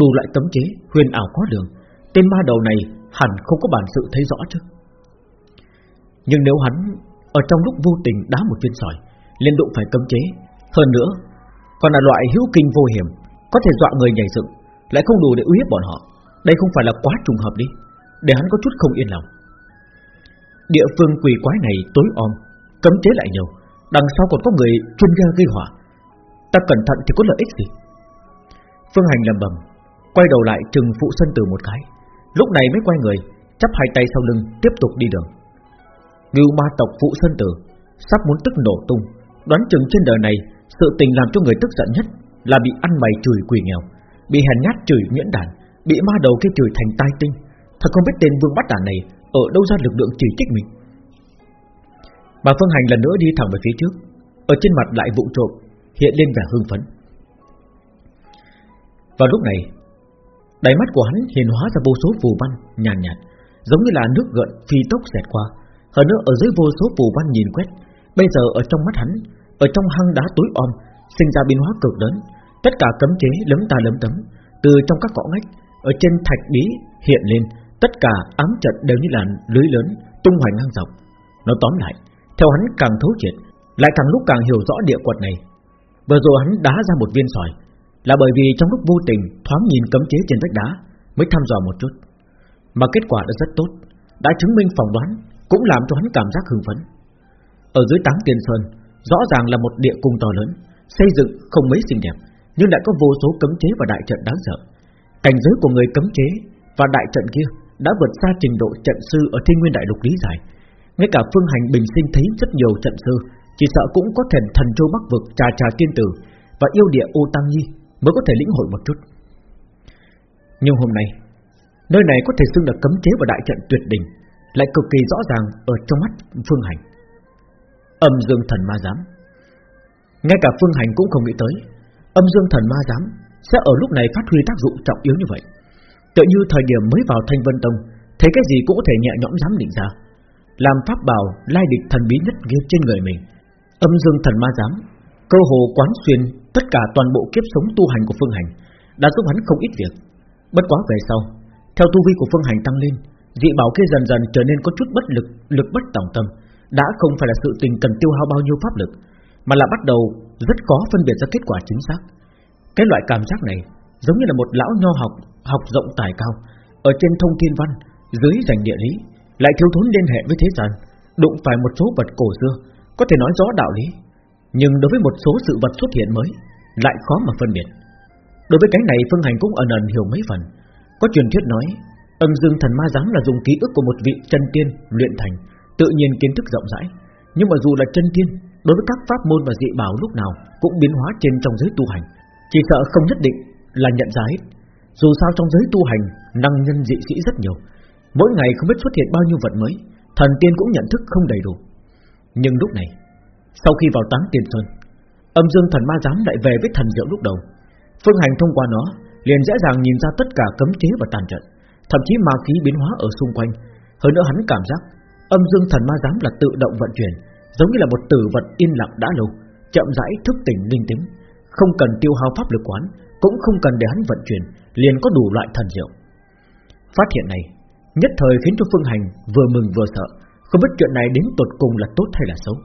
Đủ loại cấm chế, huyền ảo có đường Tên ma đầu này hẳn không có bản sự thấy rõ chứ. Nhưng nếu hắn Ở trong lúc vô tình đá một viên sỏi, Liên đụng phải cấm chế, Hơn nữa, Còn là loại hữu kinh vô hiểm, Có thể dọa người nhảy dựng, Lại không đủ để uy hiếp bọn họ, Đây không phải là quá trùng hợp đi. Để hắn có chút không yên lòng. Địa phương quỷ quái này tối om, Cấm chế lại nhiều, Đằng sau còn có người chuyên gia gây hỏa Ta cẩn thận thì có lợi ích gì? Phương Hành lầm bầm Quay đầu lại trừng phụ sân tử một cái. Lúc này mới quay người Chắp hai tay sau lưng tiếp tục đi đường. Ngưu ma tộc phụ sân tử Sắp muốn tức nổ tung Đoán chừng trên đời này Sự tình làm cho người tức giận nhất Là bị ăn mày chửi quỷ nghèo Bị hèn nhát chửi nhuyễn đản, Bị ma đầu kia chửi thành tai tinh. Thật không biết tên vương bắt đản này Ở đâu ra lực lượng chỉ trích mình. Bà Phương Hành lần nữa đi thẳng về phía trước Ở trên mặt lại vụ trộm Hiện lên vẻ hưng phấn. Vào lúc này Đáy mắt của hắn hiền hóa ra vô số phù văn nhàn nhạt, nhạt Giống như là nước gợn phi tốc xẹt qua. Hơn nữa ở dưới vô số phù văn nhìn quét Bây giờ ở trong mắt hắn Ở trong hang đá tối om Sinh ra biến hóa cực lớn. Tất cả cấm chế lấm ta lấm tấm Từ trong các cỏ ngách Ở trên thạch bí hiện lên. Tất cả ám trận đều như là lưới lớn Tung hoành ngang dọc. Nó tóm lại Theo hắn càng thấu triệt Lại càng lúc càng hiểu rõ địa quật này. Vừa rồi hắn đá ra một viên sỏi là bởi vì trong lúc vô tình Thoáng nhìn cấm chế trên vách đá Mới thăm dò một chút. Mà kết quả đã rất tốt, Đã chứng minh phỏng đoán Cũng làm cho hắn cảm giác hưng phấn. Ở dưới táng tiền sơn, Rõ ràng là một địa cung to lớn, Xây dựng không mấy xinh đẹp, Nhưng lại có vô số cấm chế và đại trận đáng sợ. Cảnh giới của người cấm chế Và đại trận kia đã vượt xa trình độ trận sư Ở thiên nguyên đại lục lý giải. Ngay cả phương hành bình sinh thấy rất nhiều trận sư, Chỉ sợ cũng có thể thần châu bắc vực Trà trà tiên tử Và yêu địa ô tăng nhi. Mới có thể lĩnh hội một chút. Nhưng hôm nay, Nơi này có thể xưng là cấm chế và đại trận tuyệt đỉnh, Lại cực kỳ rõ ràng Ở trong mắt phương hành. Âm dương thần ma giám. Ngay cả phương hành cũng không nghĩ tới, Âm dương thần ma giám Sẽ ở lúc này phát huy tác dụng trọng yếu như vậy. Tự như thời điểm mới vào Thanh Vân Tông, Thấy cái gì cũng có thể nhẹ nhõm dám định ra. Làm pháp bảo lai địch thần bí nhất ghi trên người mình. Âm dương thần ma giám, Cơ hồ quán xuyên Tất cả toàn bộ kiếp sống tu hành của Phương Hành, Đã giúp hắn không ít việc. Bất quá về sau, Theo tu vi của Phương Hành tăng lên, Dị bảo kia dần dần trở nên có chút bất lực Lực bất tòng tâm, Đã không phải là sự tình cần tiêu hao bao nhiêu pháp lực, Mà là bắt đầu rất khó phân biệt ra kết quả chính xác. Cái loại cảm giác này Giống như là một lão nho học Học rộng tài cao, Ở trên thông thiên văn, Dưới giành địa lý, Lại thiếu thốn liên hệ với thế gian, Đụng phải một số vật cổ xưa, Có thể nói rõ đạo lý. Nhưng đối với một số sự vật xuất hiện mới, Lại khó mà phân biệt. Đối với cái này, Phương Hành cũng ẩn ẩn hiểu mấy phần. Có truyền thuyết nói, Âm dương thần ma giám là dùng ký ức của một vị chân tiên luyện thành, Tự nhiên kiến thức rộng rãi. Nhưng mà dù là chân tiên, Đối với các pháp môn và dị bảo lúc nào Cũng biến hóa trên trong giới tu hành. Chỉ sợ không nhất định là nhận ra hết. Dù sao trong giới tu hành, Năng nhân dị sĩ rất nhiều. Mỗi ngày không biết xuất hiện bao nhiêu vật mới, Thần tiên cũng nhận thức không đầy đủ. Nhưng lúc này sau khi vào táng tiền sơn, Âm dương thần ma giám lại về với thần diệu lúc đầu. Phương hành thông qua nó, Liền dễ dàng nhìn ra tất cả cấm chế và tàn trận, Thậm chí ma khí biến hóa ở xung quanh. Hơn nữa hắn cảm giác Âm dương thần ma giám là tự động vận chuyển, Giống như là một tử vật yên lặng đã lâu, Chậm rãi thức tỉnh linh tính, Không cần tiêu hao pháp lực quán, Cũng không cần để hắn vận chuyển, Liền có đủ loại thần diệu Phát hiện này, Nhất thời khiến cho Phương Hành vừa mừng vừa sợ, Không biết chuyện này đến tột cùng là tốt hay là xấu.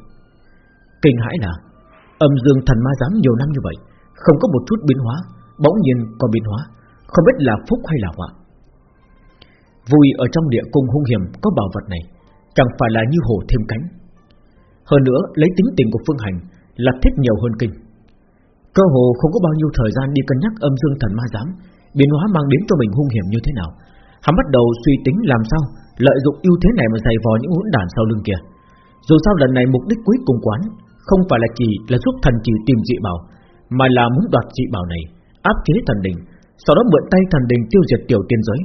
Kinh hãi là, Âm dương thần ma giám nhiều năm như vậy, Không có một chút biến hóa, Bỗng nhiên có biến hóa, Không biết là phúc hay là họa. Vui ở trong địa cung hung hiểm có bảo vật này, Chẳng phải là như hổ thêm cánh. Hơn nữa, lấy tính tình của Phương Hành Là thích nhiều hơn kinh. Cơ hồ không có bao nhiêu thời gian đi cân nhắc âm dương thần ma giám Biến hóa mang đến cho mình hung hiểm như thế nào. Hắn bắt đầu suy tính làm sao Lợi dụng ưu thế này mà giày vò những hỗn đản sau lưng kia. Dù sao lần này mục đích cuối cùng quán không phải là chỉ là giúp thần chỉ tìm dị bảo, Mà là muốn đoạt dị bảo này, Áp chế thần đình, Sau đó mượn tay thần đình tiêu diệt tiểu tiên giới,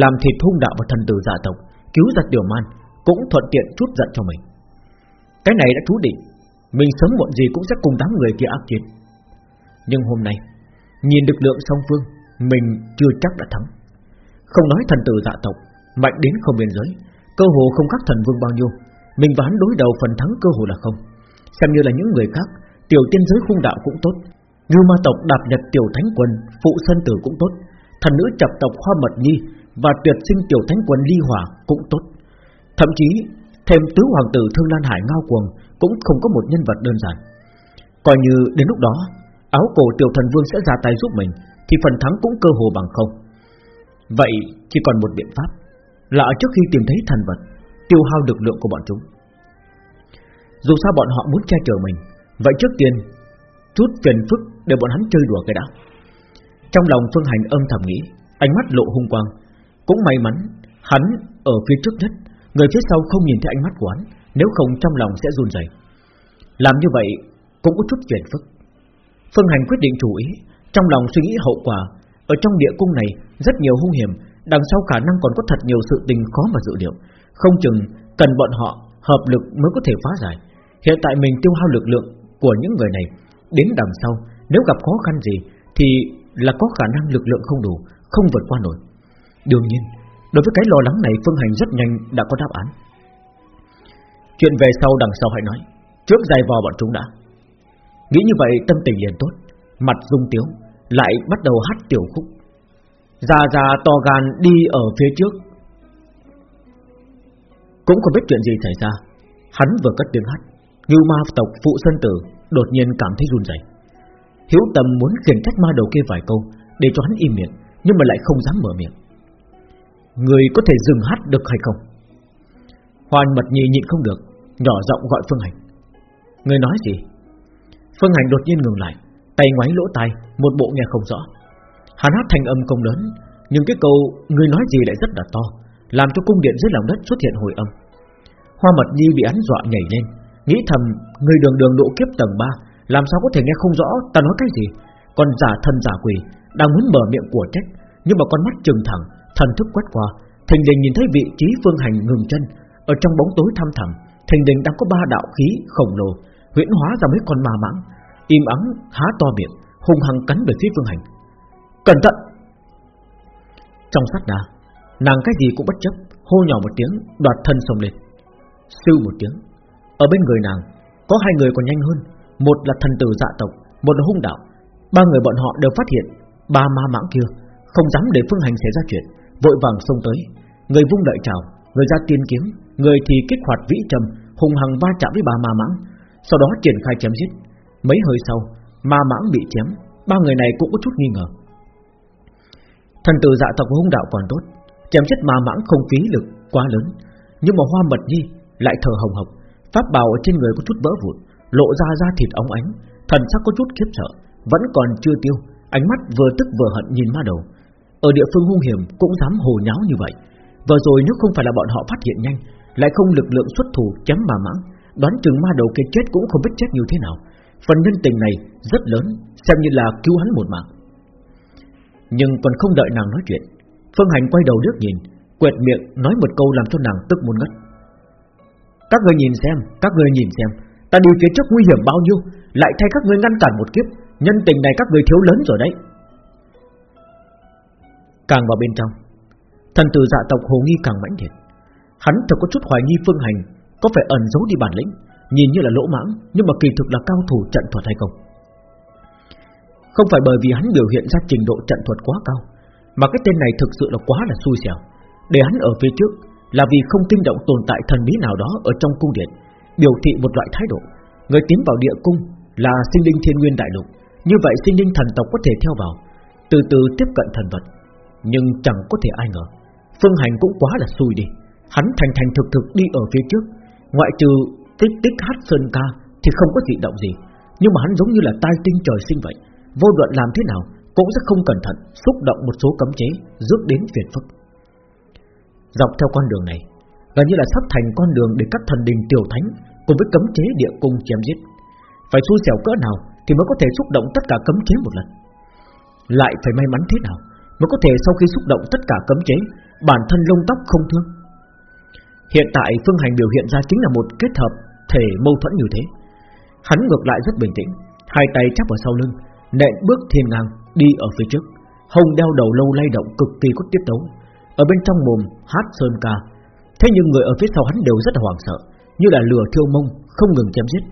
Làm thịt hung đạo và thần tử dạ tộc, Cứu giật tiểu man, Cũng thuận tiện chút giận cho mình. Cái này đã chú định, Mình sớm muộn gì cũng sẽ cùng đám người kia áp chiến. Nhưng hôm nay, Nhìn lực lượng song phương, Mình chưa chắc đã thắng. Không nói thần tử dạ tộc, Mạnh đến không biên giới, Cơ hồ không khác thần vương bao nhiêu, Mình và hắn đối đầu phần thắng cơ hồ là không. Xem như là những người khác, Tiểu tiên giới khung đạo cũng tốt. Như ma tộc đạp nhật tiểu thánh quân Phụ sân tử cũng tốt. Thần nữ chập tộc hoa mật nhi Và tuyệt sinh tiểu thánh quân ly hỏa cũng tốt. Thậm chí, Thêm tứ hoàng tử thương lan hải ngao cuồng Cũng không có một nhân vật đơn giản. Coi như đến lúc đó, Áo cổ tiểu thần vương sẽ ra tay giúp mình, Thì phần thắng cũng cơ hồ bằng không. Vậy chỉ còn một biện pháp, Là ở trước khi tìm thấy thần vật, Tiêu hao lực lượng của bọn chúng. Dù sao bọn họ muốn che chở mình, Vậy trước tiên, Chút trần phức để bọn hắn chơi đùa cái đã. Trong lòng Phương Hành âm thầm nghĩ, Ánh mắt lộ hung quang. Cũng may mắn, Hắn ở phía trước nhất, Người phía sau không nhìn thấy ánh mắt của hắn, Nếu không trong lòng sẽ run rẩy. Làm như vậy cũng có chút phiền phức. Phương Hành quyết định chủ ý, Trong lòng suy nghĩ hậu quả, Ở trong địa cung này rất nhiều hung hiểm, Đằng sau khả năng còn có thật nhiều sự tình khó mà dự liệu. Không chừng cần bọn họ hợp lực mới có thể phá giải. Hiện tại mình tiêu hao lực lượng của những người này. Đến đằng sau, Nếu gặp khó khăn gì, Thì là có khả năng lực lượng không đủ, Không vượt qua nổi. Đương nhiên, Đối với cái lo lắng này, Phương Hành rất nhanh đã có đáp án. Chuyện về sau đằng sau hãy nói. Trước dài vò bọn chúng đã. Nghĩ như vậy, tâm tình liền tốt. Mặt dung tiếu, Lại bắt đầu hát tiểu khúc. Già già to gan đi ở phía trước. Cũng không biết chuyện gì xảy ra. Hắn vừa cất tiếng hát. Như ma tộc phụ sân tử Đột nhiên cảm thấy run rẩy. Hiếu tâm muốn khiển trách ma đầu kia vài câu Để cho hắn im miệng, Nhưng mà lại không dám mở miệng. Người có thể dừng hát được hay không? Hoàn mật nhi nhịn không được, Nhỏ giọng gọi Phương Hành. Người nói gì? Phương Hành đột nhiên ngừng lại, Tay ngoáy lỗ tai, Một bộ nghe không rõ. Hắn hát thành âm công lớn, Nhưng cái câu người nói gì lại rất là to, Làm cho cung điện dưới lòng đất xuất hiện hồi âm. Hoa mật nhi bị hắn dọa nhảy lên Nghĩ thầm, Người đường đường độ kiếp tầng 3 Làm sao có thể nghe không rõ, ta nói cái gì? Còn giả thân giả quỷ Đang muốn mở miệng của trách, Nhưng mà con mắt trừng thẳng, Thần thức quét qua. Thình đình nhìn thấy vị trí phương hành ngừng chân, Ở trong bóng tối thăm thẳm, Thình đình đang có ba đạo khí khổng lồ, huyễn hóa ra mấy con ma mãng, im ắng, há to miệng, hung hăng cắn về phía phương hành. Cẩn thận! Trong sát đà nàng cái gì cũng bất chấp, hô nhỏ một tiếng, đoạt thân xông lên. Sư một tiếng ở bên người nàng, có hai người còn nhanh hơn. Một là thần tử dạ tộc, một là hung đạo. Ba người bọn họ đều phát hiện ba ma mãng kia, không dám để phương hành xảy ra chuyện, vội vàng xông tới. Người vung đợi chào người ra tiên kiếm, người thì kích hoạt vĩ trầm, hùng hằng va chạm với ba ma mãng, sau đó triển khai chém giết. Mấy hơi sau, Ma mãng bị chém, Ba người này cũng có chút nghi ngờ. Thần tử dạ tộc hung đạo còn tốt, Chém giết ma mãng không phí lực quá lớn, Nhưng mà hoa mật nhi lại thở hồng hộc. Pháp bào ở trên người có chút vỡ vụn, Lộ ra da thịt óng ánh, Thần sắc có chút khiếp sợ, Vẫn còn chưa tiêu, Ánh mắt vừa tức vừa hận nhìn ma đầu. Ở địa phương hung hiểm cũng dám hồ nháo như vậy. Vừa rồi nếu không phải là bọn họ phát hiện nhanh, Lại không lực lượng xuất thủ chém bà mãng, Đoán chừng ma đầu kia chết cũng không biết chết như thế nào. Phần nhân tình này rất lớn, Xem như là cứu hắn một mạng. Nhưng còn không đợi nàng nói chuyện, Phương Hành quay đầu nước nhìn, Quẹt miệng nói một câu làm cho nàng tức muốn ngất. Các người nhìn xem, Các người nhìn xem. Ta đi phía trước nguy hiểm bao nhiêu, Lại thay các người ngăn cản một kiếp. Nhân tình này các người thiếu lớn rồi đấy. Càng vào bên trong, Thần tử dạ tộc hồ nghi càng mãnh liệt. Hắn thật có chút hoài nghi phương hành, Có phải ẩn giấu đi bản lĩnh, Nhìn như là lỗ mãng, Nhưng mà kỳ thực là cao thủ trận thuật hay không? Không phải bởi vì hắn biểu hiện ra trình độ trận thuật quá cao, Mà cái tên này thực sự là quá là xui xẻo. Để hắn ở phía trước là vì không kinh động tồn tại thần bí nào đó Ở trong cung điện, Biểu thị một loại thái độ. Người tiến vào địa cung là sinh linh thiên nguyên đại lục. Như vậy sinh linh thần tộc có thể theo vào, Từ từ tiếp cận thần vật, Nhưng chẳng có thể ai ngờ. Phương Hành cũng quá là xui đi. Hắn thành thành thực thực đi ở phía trước. Ngoại trừ tích tích hát sơn ca Thì không có dị động gì. Nhưng mà hắn giống như là tai tinh trời sinh vậy. Vô luận làm thế nào Cũng rất không cẩn thận Xúc động một số cấm chế, Rước đến phiền phức. Dọc theo con đường này Gần như là sắp thành con đường để các thần đình tiểu thánh Cùng với cấm chế địa cung chém giết Phải xui xẻo cỡ nào Thì mới có thể xúc động tất cả cấm chế một lần Lại phải may mắn thế nào Mới có thể sau khi xúc động tất cả cấm chế Bản thân lông tóc không thương Hiện tại Phương Hành biểu hiện ra chính là một kết hợp thể mâu thuẫn như thế. Hắn ngược lại rất bình tĩnh, hai tay chắp ở sau lưng, nện bước thiên ngang đi ở phía trước, hồng đeo đầu lâu lay động cực kỳ có tiếp tấu. Ở bên trong mồm hát sơn ca, thế nhưng người ở phía sau hắn đều rất hoảng sợ, như là lửa thiêu mông không ngừng chém giết.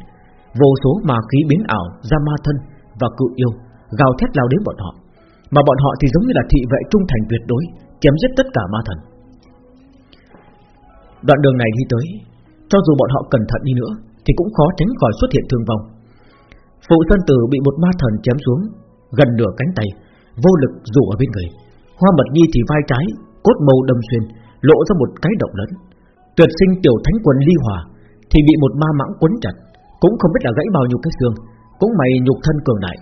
Vô số ma khí biến ảo ra ma thân và cự yêu gào thét lao đến bọn họ, mà bọn họ thì giống như là thị vệ trung thành tuyệt đối, chém giết tất cả ma thần. Đoạn đường này đi tới Cho dù bọn họ cẩn thận đi nữa Thì cũng khó tránh khỏi xuất hiện thương vong Phụ Thân Tử bị một ma thần chém xuống Gần nửa cánh tay Vô lực rủ ở bên người Hoa Mật Nhi thì vai trái Cốt màu đâm xuyên Lộ ra một cái động lớn. Tuyệt sinh tiểu thánh quân ly hòa Thì bị một ma mãng quấn chặt Cũng không biết là gãy bao nhiêu cái xương Cũng mày nhục thân cường đại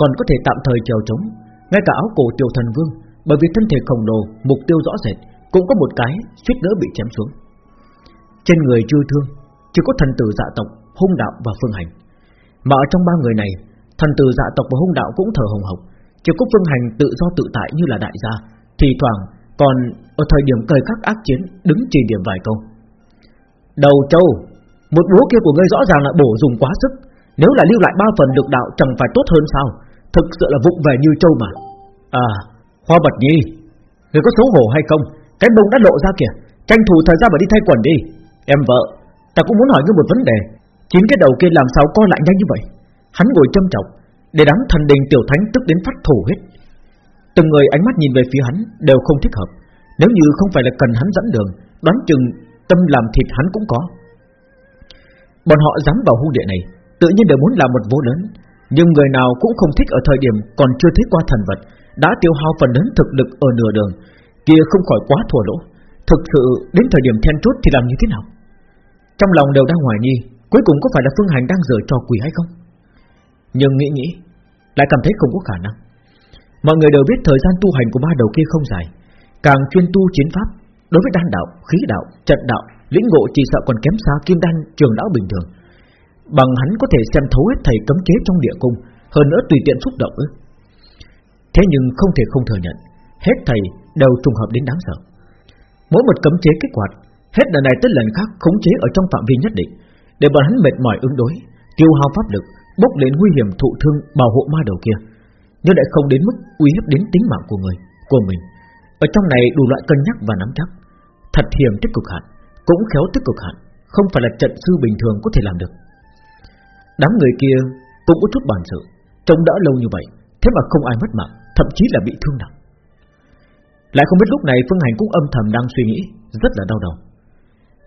Còn có thể tạm thời trèo trống. Ngay cả áo cổ tiểu thần vương Bởi vì thân thể khổng lồ Mục tiêu rõ rệt Cũng có một cái suýt nữa bị chém xuống. Trên người chưa thương Chỉ có thần tử dạ tộc, hung đạo và phương hành. Mà ở trong ba người này Thần tử dạ tộc và hung đạo cũng thở hồng hộc Chỉ có phương hành tự do tự tại như là đại gia Thì thoảng còn ở thời điểm cởi các ác chiến, Đứng chỉ điểm vài câu. Đầu châu Một búa kia của ngươi rõ ràng là bổ dùng quá sức. Nếu là lưu lại ba phần lực đạo, Chẳng phải tốt hơn sao? Thực sự là vụng về như châu mà. À Hoa Bật Nhi Người có xấu hổ hay không? Cái bông đã lộ ra kìa. Tranh thủ thời gian mà đi thay quần đi. Em vợ, Ta cũng muốn hỏi ngươi một vấn đề. Chín cái đầu kia làm sao co lại nhanh như vậy? Hắn ngồi châm trọng, Để đám thần đình tiểu thánh tức đến phát thổ hết. Từng người ánh mắt nhìn về phía hắn Đều không thích hợp. Nếu như không phải là cần hắn dẫn đường, Đoán chừng tâm làm thịt hắn cũng có. Bọn họ dám vào hung địa này, Tự nhiên đều muốn làm một vô lớn. Nhưng người nào cũng không thích ở thời điểm Còn chưa thấy qua thần vật, Đã tiêu hao phần lớn thực lực ở nửa đường, Kia không khỏi quá thua lỗ. Thực sự, đến thời điểm then chốt thì làm như thế nào? Trong lòng đều đang hoài nghi, Cuối cùng có phải là Phương Hành đang dở trò quỷ hay không? Nhưng nghĩ nghĩ, Lại cảm thấy không có khả năng. Mọi người đều biết thời gian tu hành của ba đầu kia không dài. Càng chuyên tu chiến pháp Đối với đan đạo, khí đạo, trận đạo Lĩnh ngộ chỉ sợ còn kém xa kim đan trường lão bình thường. Bằng hắn có thể xem thấu hết thầy cấm chế trong địa cung Hơn nữa tùy tiện xúc động ư. Thế nhưng không thể không thừa nhận Hết thầy đều trùng hợp đến đáng sợ. Mỗi một cấm chế kích hoạt Hết lần này tới lần khác khống chế ở trong phạm vi nhất định Để bọn hắn mệt mỏi ứng đối Tiêu hao pháp lực Bốc lên nguy hiểm thụ thương bảo hộ ma đầu kia. Nhưng lại không đến mức uy hiếp đến tính mạng của người, Của mình. Ở trong này đủ loại cân nhắc và nắm chắc. Thật hiểm tích cực hạn, Cũng khéo tích cực hạn, Không phải là trận sư bình thường có thể làm được. Đám người kia cũng có chút bản sự, Trông đỡ lâu như vậy, Thế mà không ai mất mạng, Thậm chí là bị thương nặng. Lại không biết lúc này Phương Hành cũng âm thầm đang suy nghĩ, Rất là đau đầu.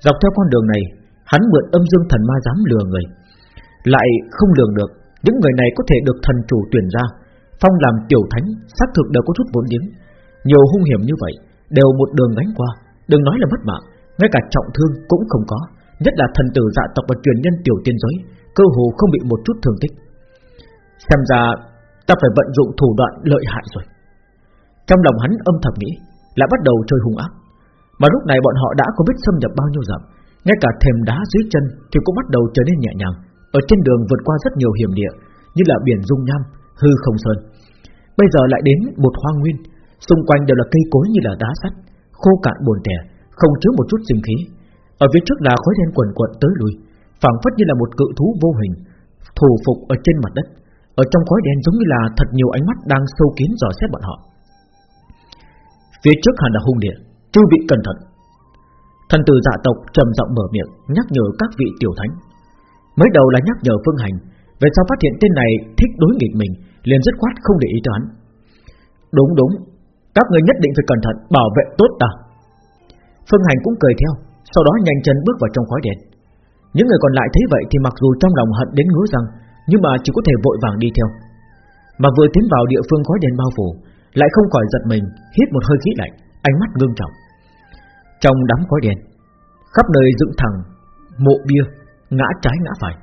Dọc theo con đường này, Hắn mượn âm dương thần ma dám lừa người. Lại không lường được, Những người này có thể được thần chủ tuyển ra Phong làm tiểu thánh Xác thực đều có chút vốn liếng. Nhiều hung hiểm như vậy Đều một đường đánh qua. Đừng nói là mất mạng Ngay cả trọng thương cũng không có. Nhất là thần tử dạ tộc và truyền nhân tiểu tiên giới Cơ hồ không bị một chút thương tích. Xem ra Ta phải vận dụng thủ đoạn lợi hại rồi. Trong lòng hắn âm thầm nghĩ Lại bắt đầu chơi hung ác. Mà lúc này bọn họ đã có biết xâm nhập bao nhiêu dặm Ngay cả thềm đá dưới chân Thì cũng bắt đầu trở nên nhẹ nhàng. Ở trên đường vượt qua rất nhiều hiểm địa Như là biển dung nham, hư không sơn. Bây giờ lại đến một hoang nguyên. Xung quanh đều là cây cối như là đá sắt, Khô cạn buồn tẻ, Không chứa một chút sinh khí. Ở phía trước là khói đen quần quận tới lui, phảng phất như là một cự thú vô hình Thủ phục ở trên mặt đất. Ở trong khói đen giống như là thật nhiều ánh mắt đang sâu kín dò xét bọn họ. Phía trước hẳn là hung địa, Chư vị cẩn thận. Thần tử dạ tộc trầm giọng mở miệng, Nhắc nhở các vị tiểu thánh. Mới đầu là nhắc nhở Phương Hành, Về sau phát hiện tên này thích đối nghịch mình liền dứt khoát không để ý tới hắn. Đúng đúng. Các người nhất định phải cẩn thận bảo vệ tốt ta. Phương Hành cũng cười theo, Sau đó nhanh chân bước vào trong khói đèn. Những người còn lại thấy vậy thì mặc dù trong lòng hận đến ngứa răng, Nhưng mà chỉ có thể vội vàng đi theo. Mà vừa tiến vào địa phương khói đèn bao phủ, Lại không khỏi giật mình, Hít một hơi khí lạnh, Ánh mắt ngưng trọng. Trong đám khói đèn, Khắp nơi dựng thẳng Mộ bia, Ngã trái ngã phải.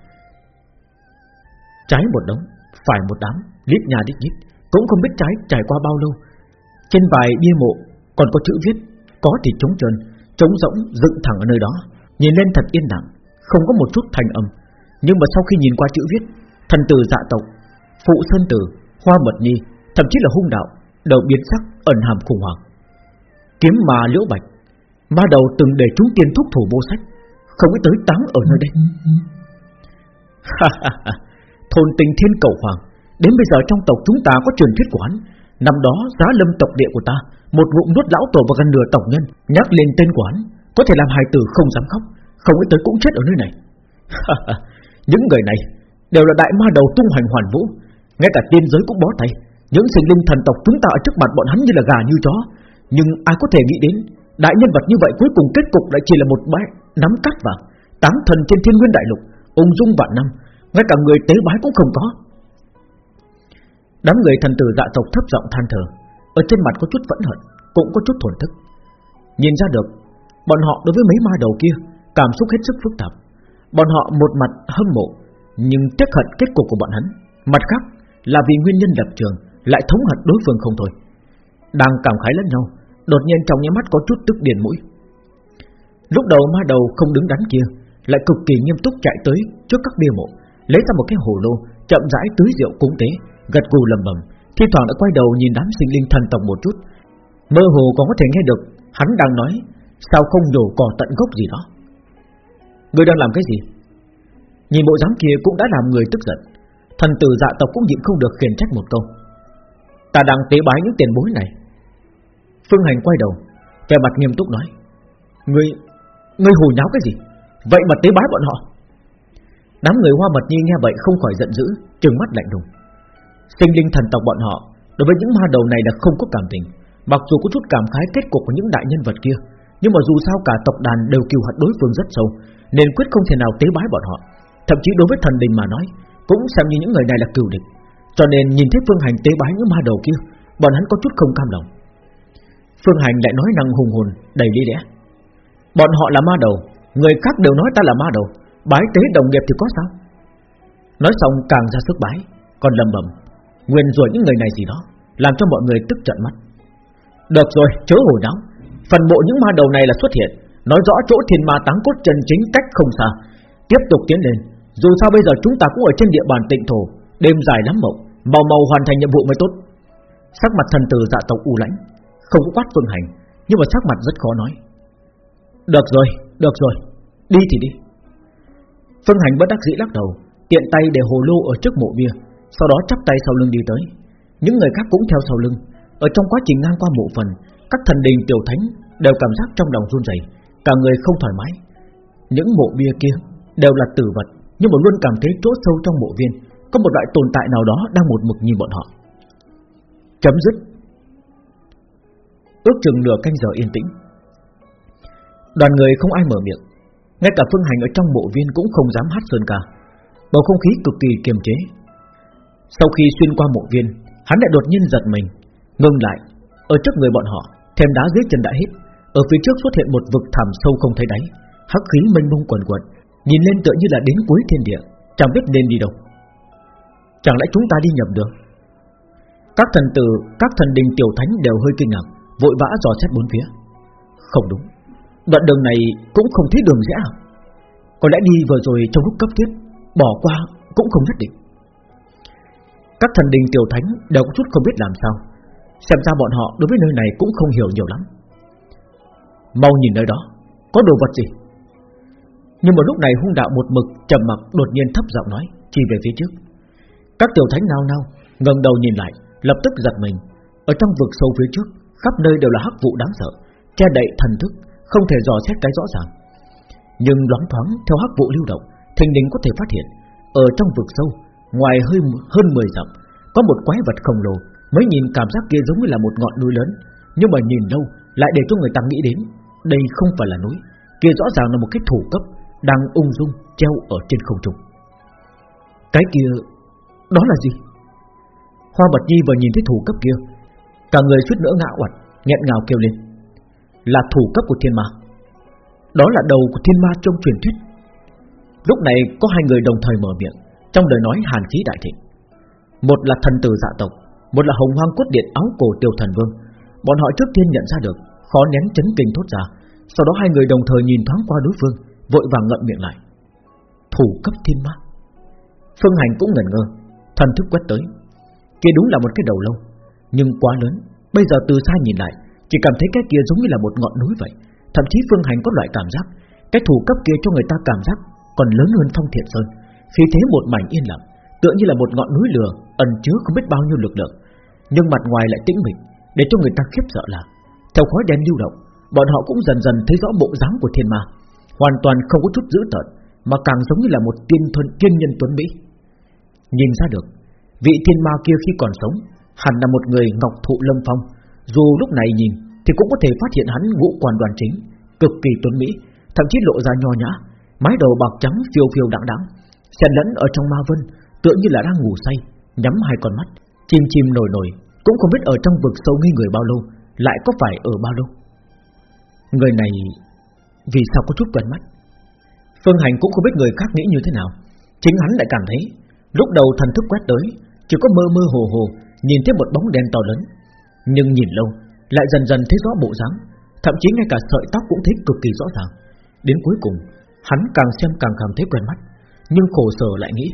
Trái một đống, Phải một đám. Lít nhà đít nhít Cũng không biết trái trải qua bao lâu. Trên vài bia mộ Còn có chữ viết Có thì trống trơn Trống rỗng dựng thẳng ở nơi đó. Nhìn lên thật yên lặng Không có một chút thành âm. Nhưng mà sau khi nhìn qua chữ viết Thần tử dạ tộc Phụ sơn tử Hoa mật nhi Thậm chí là hung đạo Đầu biến sắc ẩn hàm khủng hoảng. Kiếm mà liễu bạch Ma đầu từng để chúng tiên thúc thủ vô sách Không có tới táng ở nơi đây. Thôn tình thiên cầu hoàng Đến bây giờ trong tộc chúng ta có truyền thuyết của hắn. Năm đó, giá lâm tộc địa của ta, Một ngụm nuốt lão tổ và gần nửa tộc nhân, Nhắc lên tên của hắn, Có thể làm hài tử không dám khóc, Không nghĩ tới cũng chết ở nơi này. Những người này Đều là đại ma đầu tung hoành hoàn vũ, Ngay cả tiên giới cũng bó tay. Những sinh linh thần tộc chúng ta ở trước mặt bọn hắn như là gà như chó. Nhưng ai có thể nghĩ đến, Đại nhân vật như vậy cuối cùng kết cục lại chỉ là một bãi nắm cắt vàng tám thần trên thiên nguyên đại lục, Ung dung vạn năm, Ngay cả người tế bái cũng không có. Đám người thần tử dạ tộc thấp giọng than thở. Ở trên mặt có chút phẫn hận, Cũng có chút thổn thức. Nhìn ra được, Bọn họ đối với mấy ma đầu kia, Cảm xúc hết sức phức tạp. Bọn họ một mặt hâm mộ, Nhưng tiếc hận kết cục của bọn hắn. Mặt khác, là vì nguyên nhân lập trường, Lại thống hận đối phương không thôi. Đang cảm khái lẫn nhau, Đột nhiên trong nhé mắt có chút tức điền mũi. Lúc đầu ma đầu không đứng đắn kia, Lại cực kỳ nghiêm túc chạy tới Trước các bia mộ, Lấy ra một cái hồ lô, Chậm rãi tưới rượu cúng tế. Gật gù lầm bầm Thi thoảng đã quay đầu nhìn đám sinh linh thần tộc một chút. Mơ hồ còn có thể nghe được Hắn đang nói Sao không nhổ cỏ tận gốc gì đó? Người đang làm cái gì? Nhìn bộ dáng kia cũng đã làm người tức giận. Thần tử dạ tộc cũng nhịn không được khiển trách một câu. Ta đang tế bái những tiền bối này. Phương Hành quay đầu Vẻ mặt nghiêm túc nói Ngươi, ngươi hồ nháo cái gì? Vậy mà tế bái bọn họ. Đám người hoa mật nhi nghe vậy không khỏi giận dữ Trừng mắt lạnh lùng. Sinh linh thần tộc bọn họ, Đối với những ma đầu này là không có cảm tình. Mặc dù có chút cảm khái kết cục của những đại nhân vật kia, Nhưng mà dù sao cả tộc đàn đều kiêu hận đối phương rất sâu, Nên quyết không thể nào tế bái bọn họ. Thậm chí đối với thần đình mà nói, Cũng xem như những người này là cừu địch. Cho nên nhìn thấy phương hành tế bái những ma đầu kia, Bọn hắn có chút không cam lòng. Phương Hành lại nói năng hùng hồn, đầy lý lẽ. Bọn họ là ma đầu, Người khác đều nói ta là ma đầu, Bái tế đồng nghiệp thì có sao? Nói xong càng ra sức bái, Còn lầm bầm. Nguyên rủa những người này gì đó Làm cho mọi người tức trận mắt. Được rồi chớ hồi náo Phần bộ những ma đầu này là xuất hiện Nói rõ chỗ thiên ma táng cốt chân chính cách không xa. Tiếp tục tiến lên Dù sao bây giờ chúng ta cũng ở trên địa bàn tịnh thổ Đêm dài lắm mộng Màu màu hoàn thành nhiệm vụ mới tốt. Sắc mặt thần tử dạ tộc u lãnh Không có quát phương hành Nhưng mà sắc mặt rất khó nói. Được rồi, được rồi Đi thì đi. Phương hành bất đắc dĩ lắc đầu Tiện tay để hồ lô ở trước mộ bia. Sau đó chắp tay sau lưng đi tới. Những người khác cũng theo sau lưng. Ở trong quá trình ngang qua mộ phần Các thần đình tiểu thánh đều cảm giác trong lòng run rẩy, Cả người không thoải mái. Những mộ bia kia đều là tử vật Nhưng mà luôn cảm thấy chỗ sâu trong mộ viên Có một loại tồn tại nào đó đang một mực nhìn bọn họ. Chấm dứt. Ước chừng nửa canh giờ yên tĩnh. Đoàn người không ai mở miệng. Ngay cả phương hành ở trong mộ viên cũng không dám hát sơn ca. Bầu không khí cực kỳ kiềm chế. Sau khi xuyên qua mộ viên Hắn lại đột nhiên giật mình Ngưng lại Ở trước người bọn họ Thêm đá dưới chân đã hết Ở phía trước xuất hiện một vực thẳm sâu không thấy đáy Hắc khí mênh mông quần quần Nhìn lên tựa như là đến cuối thiên địa Chẳng biết nên đi đâu. Chẳng lẽ chúng ta đi nhầm đường? Các thần tử, các thần đình tiểu thánh đều hơi kinh ngạc Vội vã dò xét bốn phía. Không đúng Đoạn đường này cũng không thấy đường rẽ à? Có lẽ đi vừa rồi trong lúc cấp thiết Bỏ qua cũng không nhất định. Các thần đình tiểu thánh Đều có chút không biết làm sao. Xem ra bọn họ đối với nơi này cũng không hiểu nhiều lắm. Mau nhìn nơi đó Có đồ vật gì? Nhưng mà lúc này hung đạo một mực trầm mặc Đột nhiên thấp giọng nói Chỉ về phía trước. Các tiểu thánh nao nao ngẩng đầu nhìn lại Lập tức giật mình. Ở trong vực sâu phía trước Khắp nơi đều là hắc vụ đáng sợ che đậy thần thức, không thể dò xét cái rõ ràng. Nhưng loáng thoáng theo hắc vụ lưu động, thình đình có thể phát hiện, ở trong vực sâu, ngoài hơi hơn 10 dặm, có một quái vật khổng lồ, mới nhìn cảm giác kia giống như là một ngọn núi lớn, nhưng mà nhìn lâu lại để cho người ta nghĩ đến, đây không phải là núi, kia rõ ràng là một cái thủ cấp đang ung dung treo ở trên không trung. Cái kia, đó là gì? Hoa Bạch Nhi vừa nhìn thấy thủ cấp kia, cả người suýt nữa ngã oặt, nghẹn ngào kêu lên, là thủ cấp của thiên ma. Đó là đầu của thiên ma trong truyền thuyết. Lúc này có hai người đồng thời mở miệng, trong lời nói hàn khí đại thịnh. Một là thần tử dạ tộc, một là hồng hoang quốc điện áo cổ tiêu thần vương. Bọn họ trước tiên nhận ra được, khó nén chấn kinh thốt ra. Sau đó hai người đồng thời nhìn thoáng qua đối phương, vội vàng ngậm miệng lại. Thủ cấp thiên ma. Phương Hành cũng ngẩn ngơ, thần thức quét tới. Kia đúng là một cái đầu lâu, nhưng quá lớn. Bây giờ từ xa nhìn lại, chỉ cảm thấy cái kia giống như là một ngọn núi vậy. Thậm chí Phương Hành có loại cảm giác, cái thủ cấp kia cho người ta cảm giác còn lớn hơn Phong Thiện Sơn. Khi thế một mảnh yên lặng, tựa như là một ngọn núi lửa ẩn chứa không biết bao nhiêu lực lượng, nhưng mặt ngoài lại tĩnh mịch, để cho người ta khiếp sợ là theo khói đen lưu động, bọn họ cũng dần dần thấy rõ bộ dáng của thiên ma, hoàn toàn không có chút dữ tợn, mà càng giống như là một tiên thuần tiên nhân tuấn mỹ. Nhìn ra được, vị thiên ma kia khi còn sống, hẳn là một người ngọc thụ lâm phong, dù lúc này nhìn thì cũng có thể phát hiện hắn ngũ quan đoàn chính, cực kỳ tuấn mỹ, thậm chí lộ ra nho nhã, mái đầu bạc trắng phiêu phiêu đẳng đẳng xen lẫn ở trong ma vân, tựa như là đang ngủ say, nhắm hai con mắt, chim chim nổi nổi, cũng không biết ở trong vực sâu nghi người bao lâu, lại có phải ở bao lâu. Người này vì sao có chút quen mắt? Phương Hành cũng không biết người khác nghĩ như thế nào, chính hắn lại cảm thấy lúc đầu thần thức quét tới, chỉ có mơ mơ hồ hồ nhìn thấy một bóng đen to lớn, nhưng nhìn lâu lại dần dần thấy rõ bộ dáng, thậm chí ngay cả sợi tóc cũng thấy cực kỳ rõ ràng. Đến cuối cùng, hắn càng xem càng cảm thấy quen mắt, nhưng khổ sở lại nghĩ,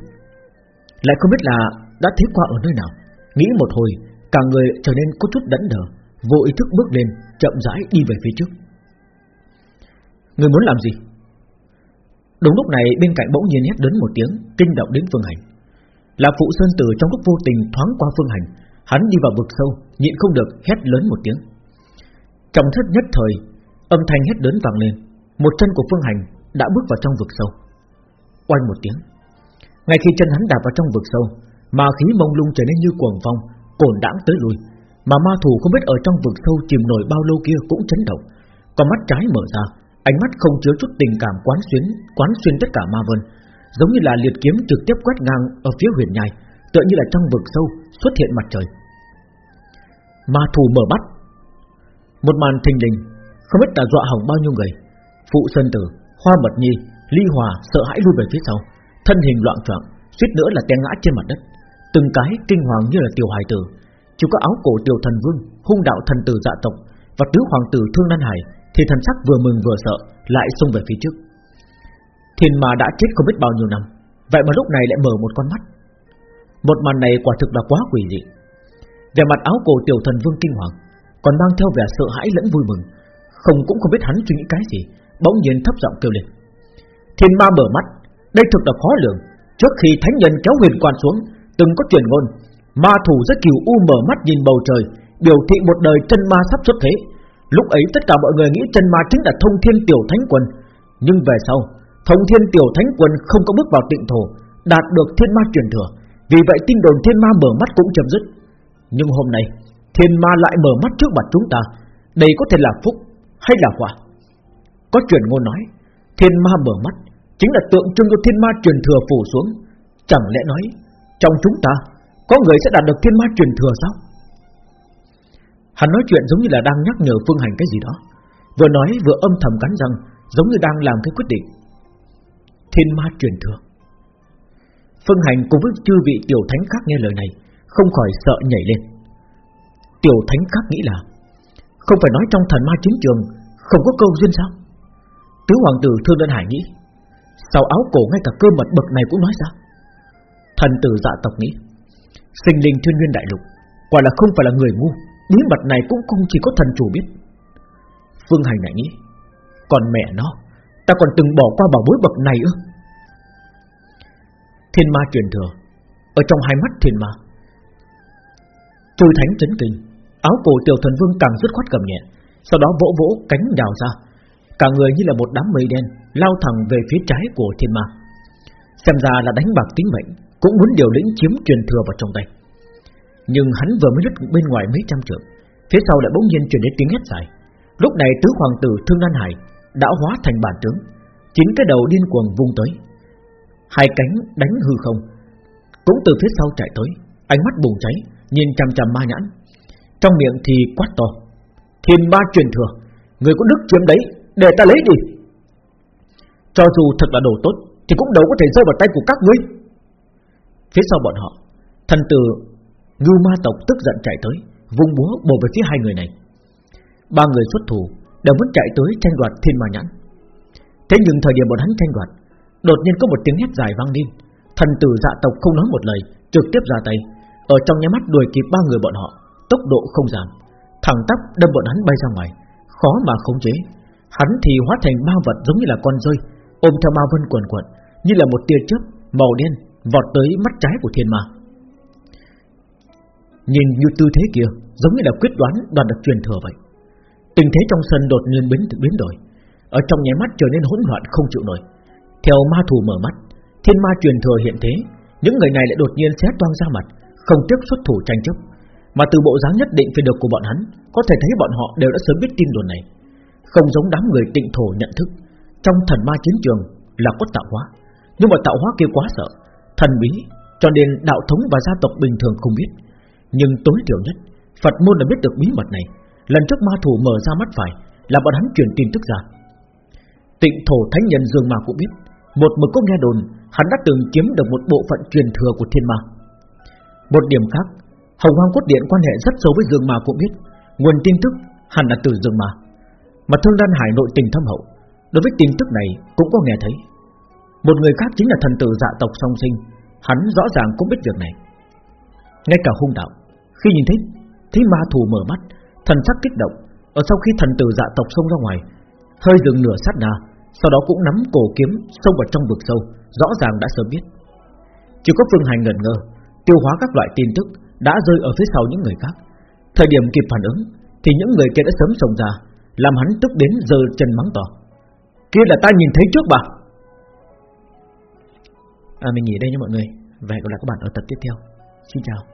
lại không biết là đã thấy qua ở nơi nào. Nghĩ một hồi, cả người trở nên có chút đẫn đờ, vô ý thức bước lên, chậm rãi đi về phía trước. Người muốn làm gì? Đúng lúc này bên cạnh bỗng nhiên hét lớn một tiếng, kinh động đến Phương Hành. Là phụ sơn tử trong lúc vô tình thoáng qua Phương Hành, hắn đi vào vực sâu, nhịn không được hét lớn một tiếng. Trong thất nhất thời, âm thanh hét lớn vang lên, một chân của Phương Hành đã bước vào trong vực sâu. Oanh một tiếng, ngay khi chân hắn đạp vào trong vực sâu, ma khí mông lung trở nên như cuồng phong, cồn đãng tới lui, mà ma thủ không biết ở trong vực sâu chìm nổi bao lâu kia cũng chấn động, con mắt trái mở ra, ánh mắt không chứa chút tình cảm quán xuyến, quán xuyên tất cả ma vân, giống như là liệt kiếm trực tiếp quét ngang ở phía huyền nhai, tựa như là trong vực sâu xuất hiện mặt trời. Ma thủ mở mắt, một màn thình lình, không biết đã dọa hỏng bao nhiêu người. Phụ Sơn Tử, Hoa Mật Nhi, Ly Hòa sợ hãi lui về phía sau, thân hình loạn trọn, suýt nữa là té ngã trên mặt đất, từng cái kinh hoàng như là tiểu hài tử. Chỉ có áo cổ tiểu thần vương, hung đạo thần tử dạ tộc và tứ hoàng tử thương nan hải thì thần sắc vừa mừng vừa sợ, lại xông về phía trước. Thiên ma đã chết không biết bao nhiêu năm, vậy mà lúc này lại mở một con mắt. Một màn này quả thực là quá quỷ dị. Về mặt áo cổ tiểu thần vương kinh hoàng, còn mang theo vẻ sợ hãi lẫn vui mừng, không cũng không biết hắn suy nghĩ cái gì, bỗng nhiên thấp giọng kêu lên. Thiên ma mở mắt, đây thực là khó lường. Trước khi thánh nhân kéo huyền quan xuống, từng có truyền ngôn, ma thủ rất kiều u mở mắt nhìn bầu trời, biểu thị một đời chân ma sắp xuất thế. Lúc ấy tất cả mọi người nghĩ chân ma chính là thông thiên tiểu thánh quân, nhưng về sau, thông thiên tiểu thánh quân không có bước vào tịnh thổ, đạt được thiên ma truyền thừa, vì vậy tin đồn thiên ma mở mắt cũng chấm dứt. Nhưng hôm nay, thiên ma lại mở mắt trước mặt chúng ta, đây có thể là phúc hay là quả? Có truyền ngôn nói, thiên ma mở mắt chính là tượng trưng cho thiên ma truyền thừa phủ xuống. Chẳng lẽ nói trong chúng ta có người sẽ đạt được thiên ma truyền thừa sao? Hắn nói chuyện giống như là đang nhắc nhở Phương Hành cái gì đó, vừa nói vừa âm thầm cắn răng, giống như đang làm cái quyết định. Thiên ma truyền thừa. Phương Hành cùng với chư vị tiểu thánh khác nghe lời này, không khỏi sợ nhảy lên. Tiểu thánh khác nghĩ là, không phải nói trong thần ma chiến trường không có câu duyên sao? Tứ hoàng tử Thương Đơn Hải nghĩ, Sao áo cổ ngay cả cơ mật bậc này cũng nói ra. Thần tử dạ tộc nghĩ Sinh linh thiên nguyên đại lục Quả là không phải là người ngu Bí mật này cũng không chỉ có thần chủ biết. Phương Hành lại nghĩ Còn mẹ nó Ta còn từng bỏ qua bảo bối bậc này ư? Thiên ma truyền thừa Ở trong hai mắt thiên ma. Trôi thánh chấn kinh Áo cổ tiểu thần vương càng dứt khoát cầm nhẹ Sau đó vỗ vỗ cánh đào ra Cả người như là một đám mây đen, Lao thẳng về phía trái của thiên ma. Xem ra là đánh bạc tính mệnh, Cũng muốn điều lĩnh chiếm truyền thừa vào trong tay. Nhưng hắn vừa mới lướt bên ngoài mấy trăm trượng, Phía sau lại bỗng nhiên truyền đến tiếng hét dài. Lúc này tứ hoàng tử Thương Lan Hải Đã hóa thành bản tướng chín cái đầu điên cuồng vung tới. Hai cánh đánh hư không, Cũng từ phía sau chạy tới, Ánh mắt bùng cháy, Nhìn chằm chằm ma nhãn. Trong miệng thì quát to, Thiên ma truyền thừa, Người có đức chiếm đấy. Để ta lấy đi. Cho dù thật là đồ tốt, Thì cũng đâu có thể rơi vào tay của các ngươi. Phía sau bọn họ, Thần tử Ngưu ma tộc tức giận chạy tới, Vung búa bổ về phía hai người này. Ba người xuất thủ Đều muốn chạy tới tranh đoạt thiên ma nhãn. Thế nhưng thời điểm bọn hắn tranh đoạt, Đột nhiên có một tiếng hét dài vang lên. Thần tử dạ tộc không nói một lời, Trực tiếp ra tay. Ở trong nháy mắt đuổi kịp ba người bọn họ, Tốc độ không giảm. Thẳng tắp đâm bọn hắn bay ra ngoài, Khó mà khống chế. Hắn thì hóa thành ma vật giống như là con rơi, Ôm theo ma vân quần quần Như là một tia chớp màu đen Vọt tới mắt trái của thiên ma. Nhìn như tư thế kia, Giống như là quyết đoán đoàn được truyền thừa vậy. Tình thế trong sân đột nhiên biến biến đổi. Ở trong nháy mắt trở nên hỗn loạn, không chịu nổi. Theo ma thù mở mắt, Thiên ma truyền thừa hiện thế, Những người này lại đột nhiên xé toang ra mặt, Không tiếp xuất thủ tranh chấp. Mà từ bộ dáng nhất định phải được của bọn hắn, Có thể thấy bọn họ đều đã sớm biết tin đồn này. Không giống đám người tịnh thổ nhận thức. Trong thần ma chiến trường là có tạo hóa, Nhưng mà tạo hóa kia quá sợ, Thần bí, cho nên đạo thống và gia tộc bình thường không biết. Nhưng tối thiểu nhất, Phật môn đã biết được bí mật này. Lần trước ma thủ mở ra mắt phải, Là bọn hắn truyền tin tức ra. Tịnh thổ thánh nhân Dương Ma cũng biết, Một mực có nghe đồn, Hắn đã từng kiếm được một bộ phận truyền thừa của thiên ma. Một điểm khác, Hồng Hoang Cốt Điện quan hệ rất sâu với Dương Ma cũng biết. Nguồn tin tức hẳn là từ Dương Ma. Mà Thương Đan Hải nội tình thâm hậu, Đối với tin tức này cũng có nghe thấy. Một người khác chính là thần tử dạ tộc song sinh, Hắn rõ ràng cũng biết việc này. Ngay cả hung đạo, Khi nhìn thấy thấy ma thù mở mắt, Thần sắc kích động, Ở sau khi thần tử dạ tộc xông ra ngoài, Hơi dừng nửa sát na, Sau đó cũng nắm cổ kiếm xông vào trong vực sâu, Rõ ràng đã sớm biết. Chỉ có Phương Hành ngẩn ngơ, Tiêu hóa các loại tin tức Đã rơi ở phía sau những người khác. Thời điểm kịp phản ứng, Thì những người kia đã sớm xông ra làm hắn tức đến giờ chân mắng to. Kia là ta nhìn thấy trước bà. À, Mình nghỉ đây nha mọi người. Và hẹn gặp lại các bạn ở tập tiếp theo. Xin chào.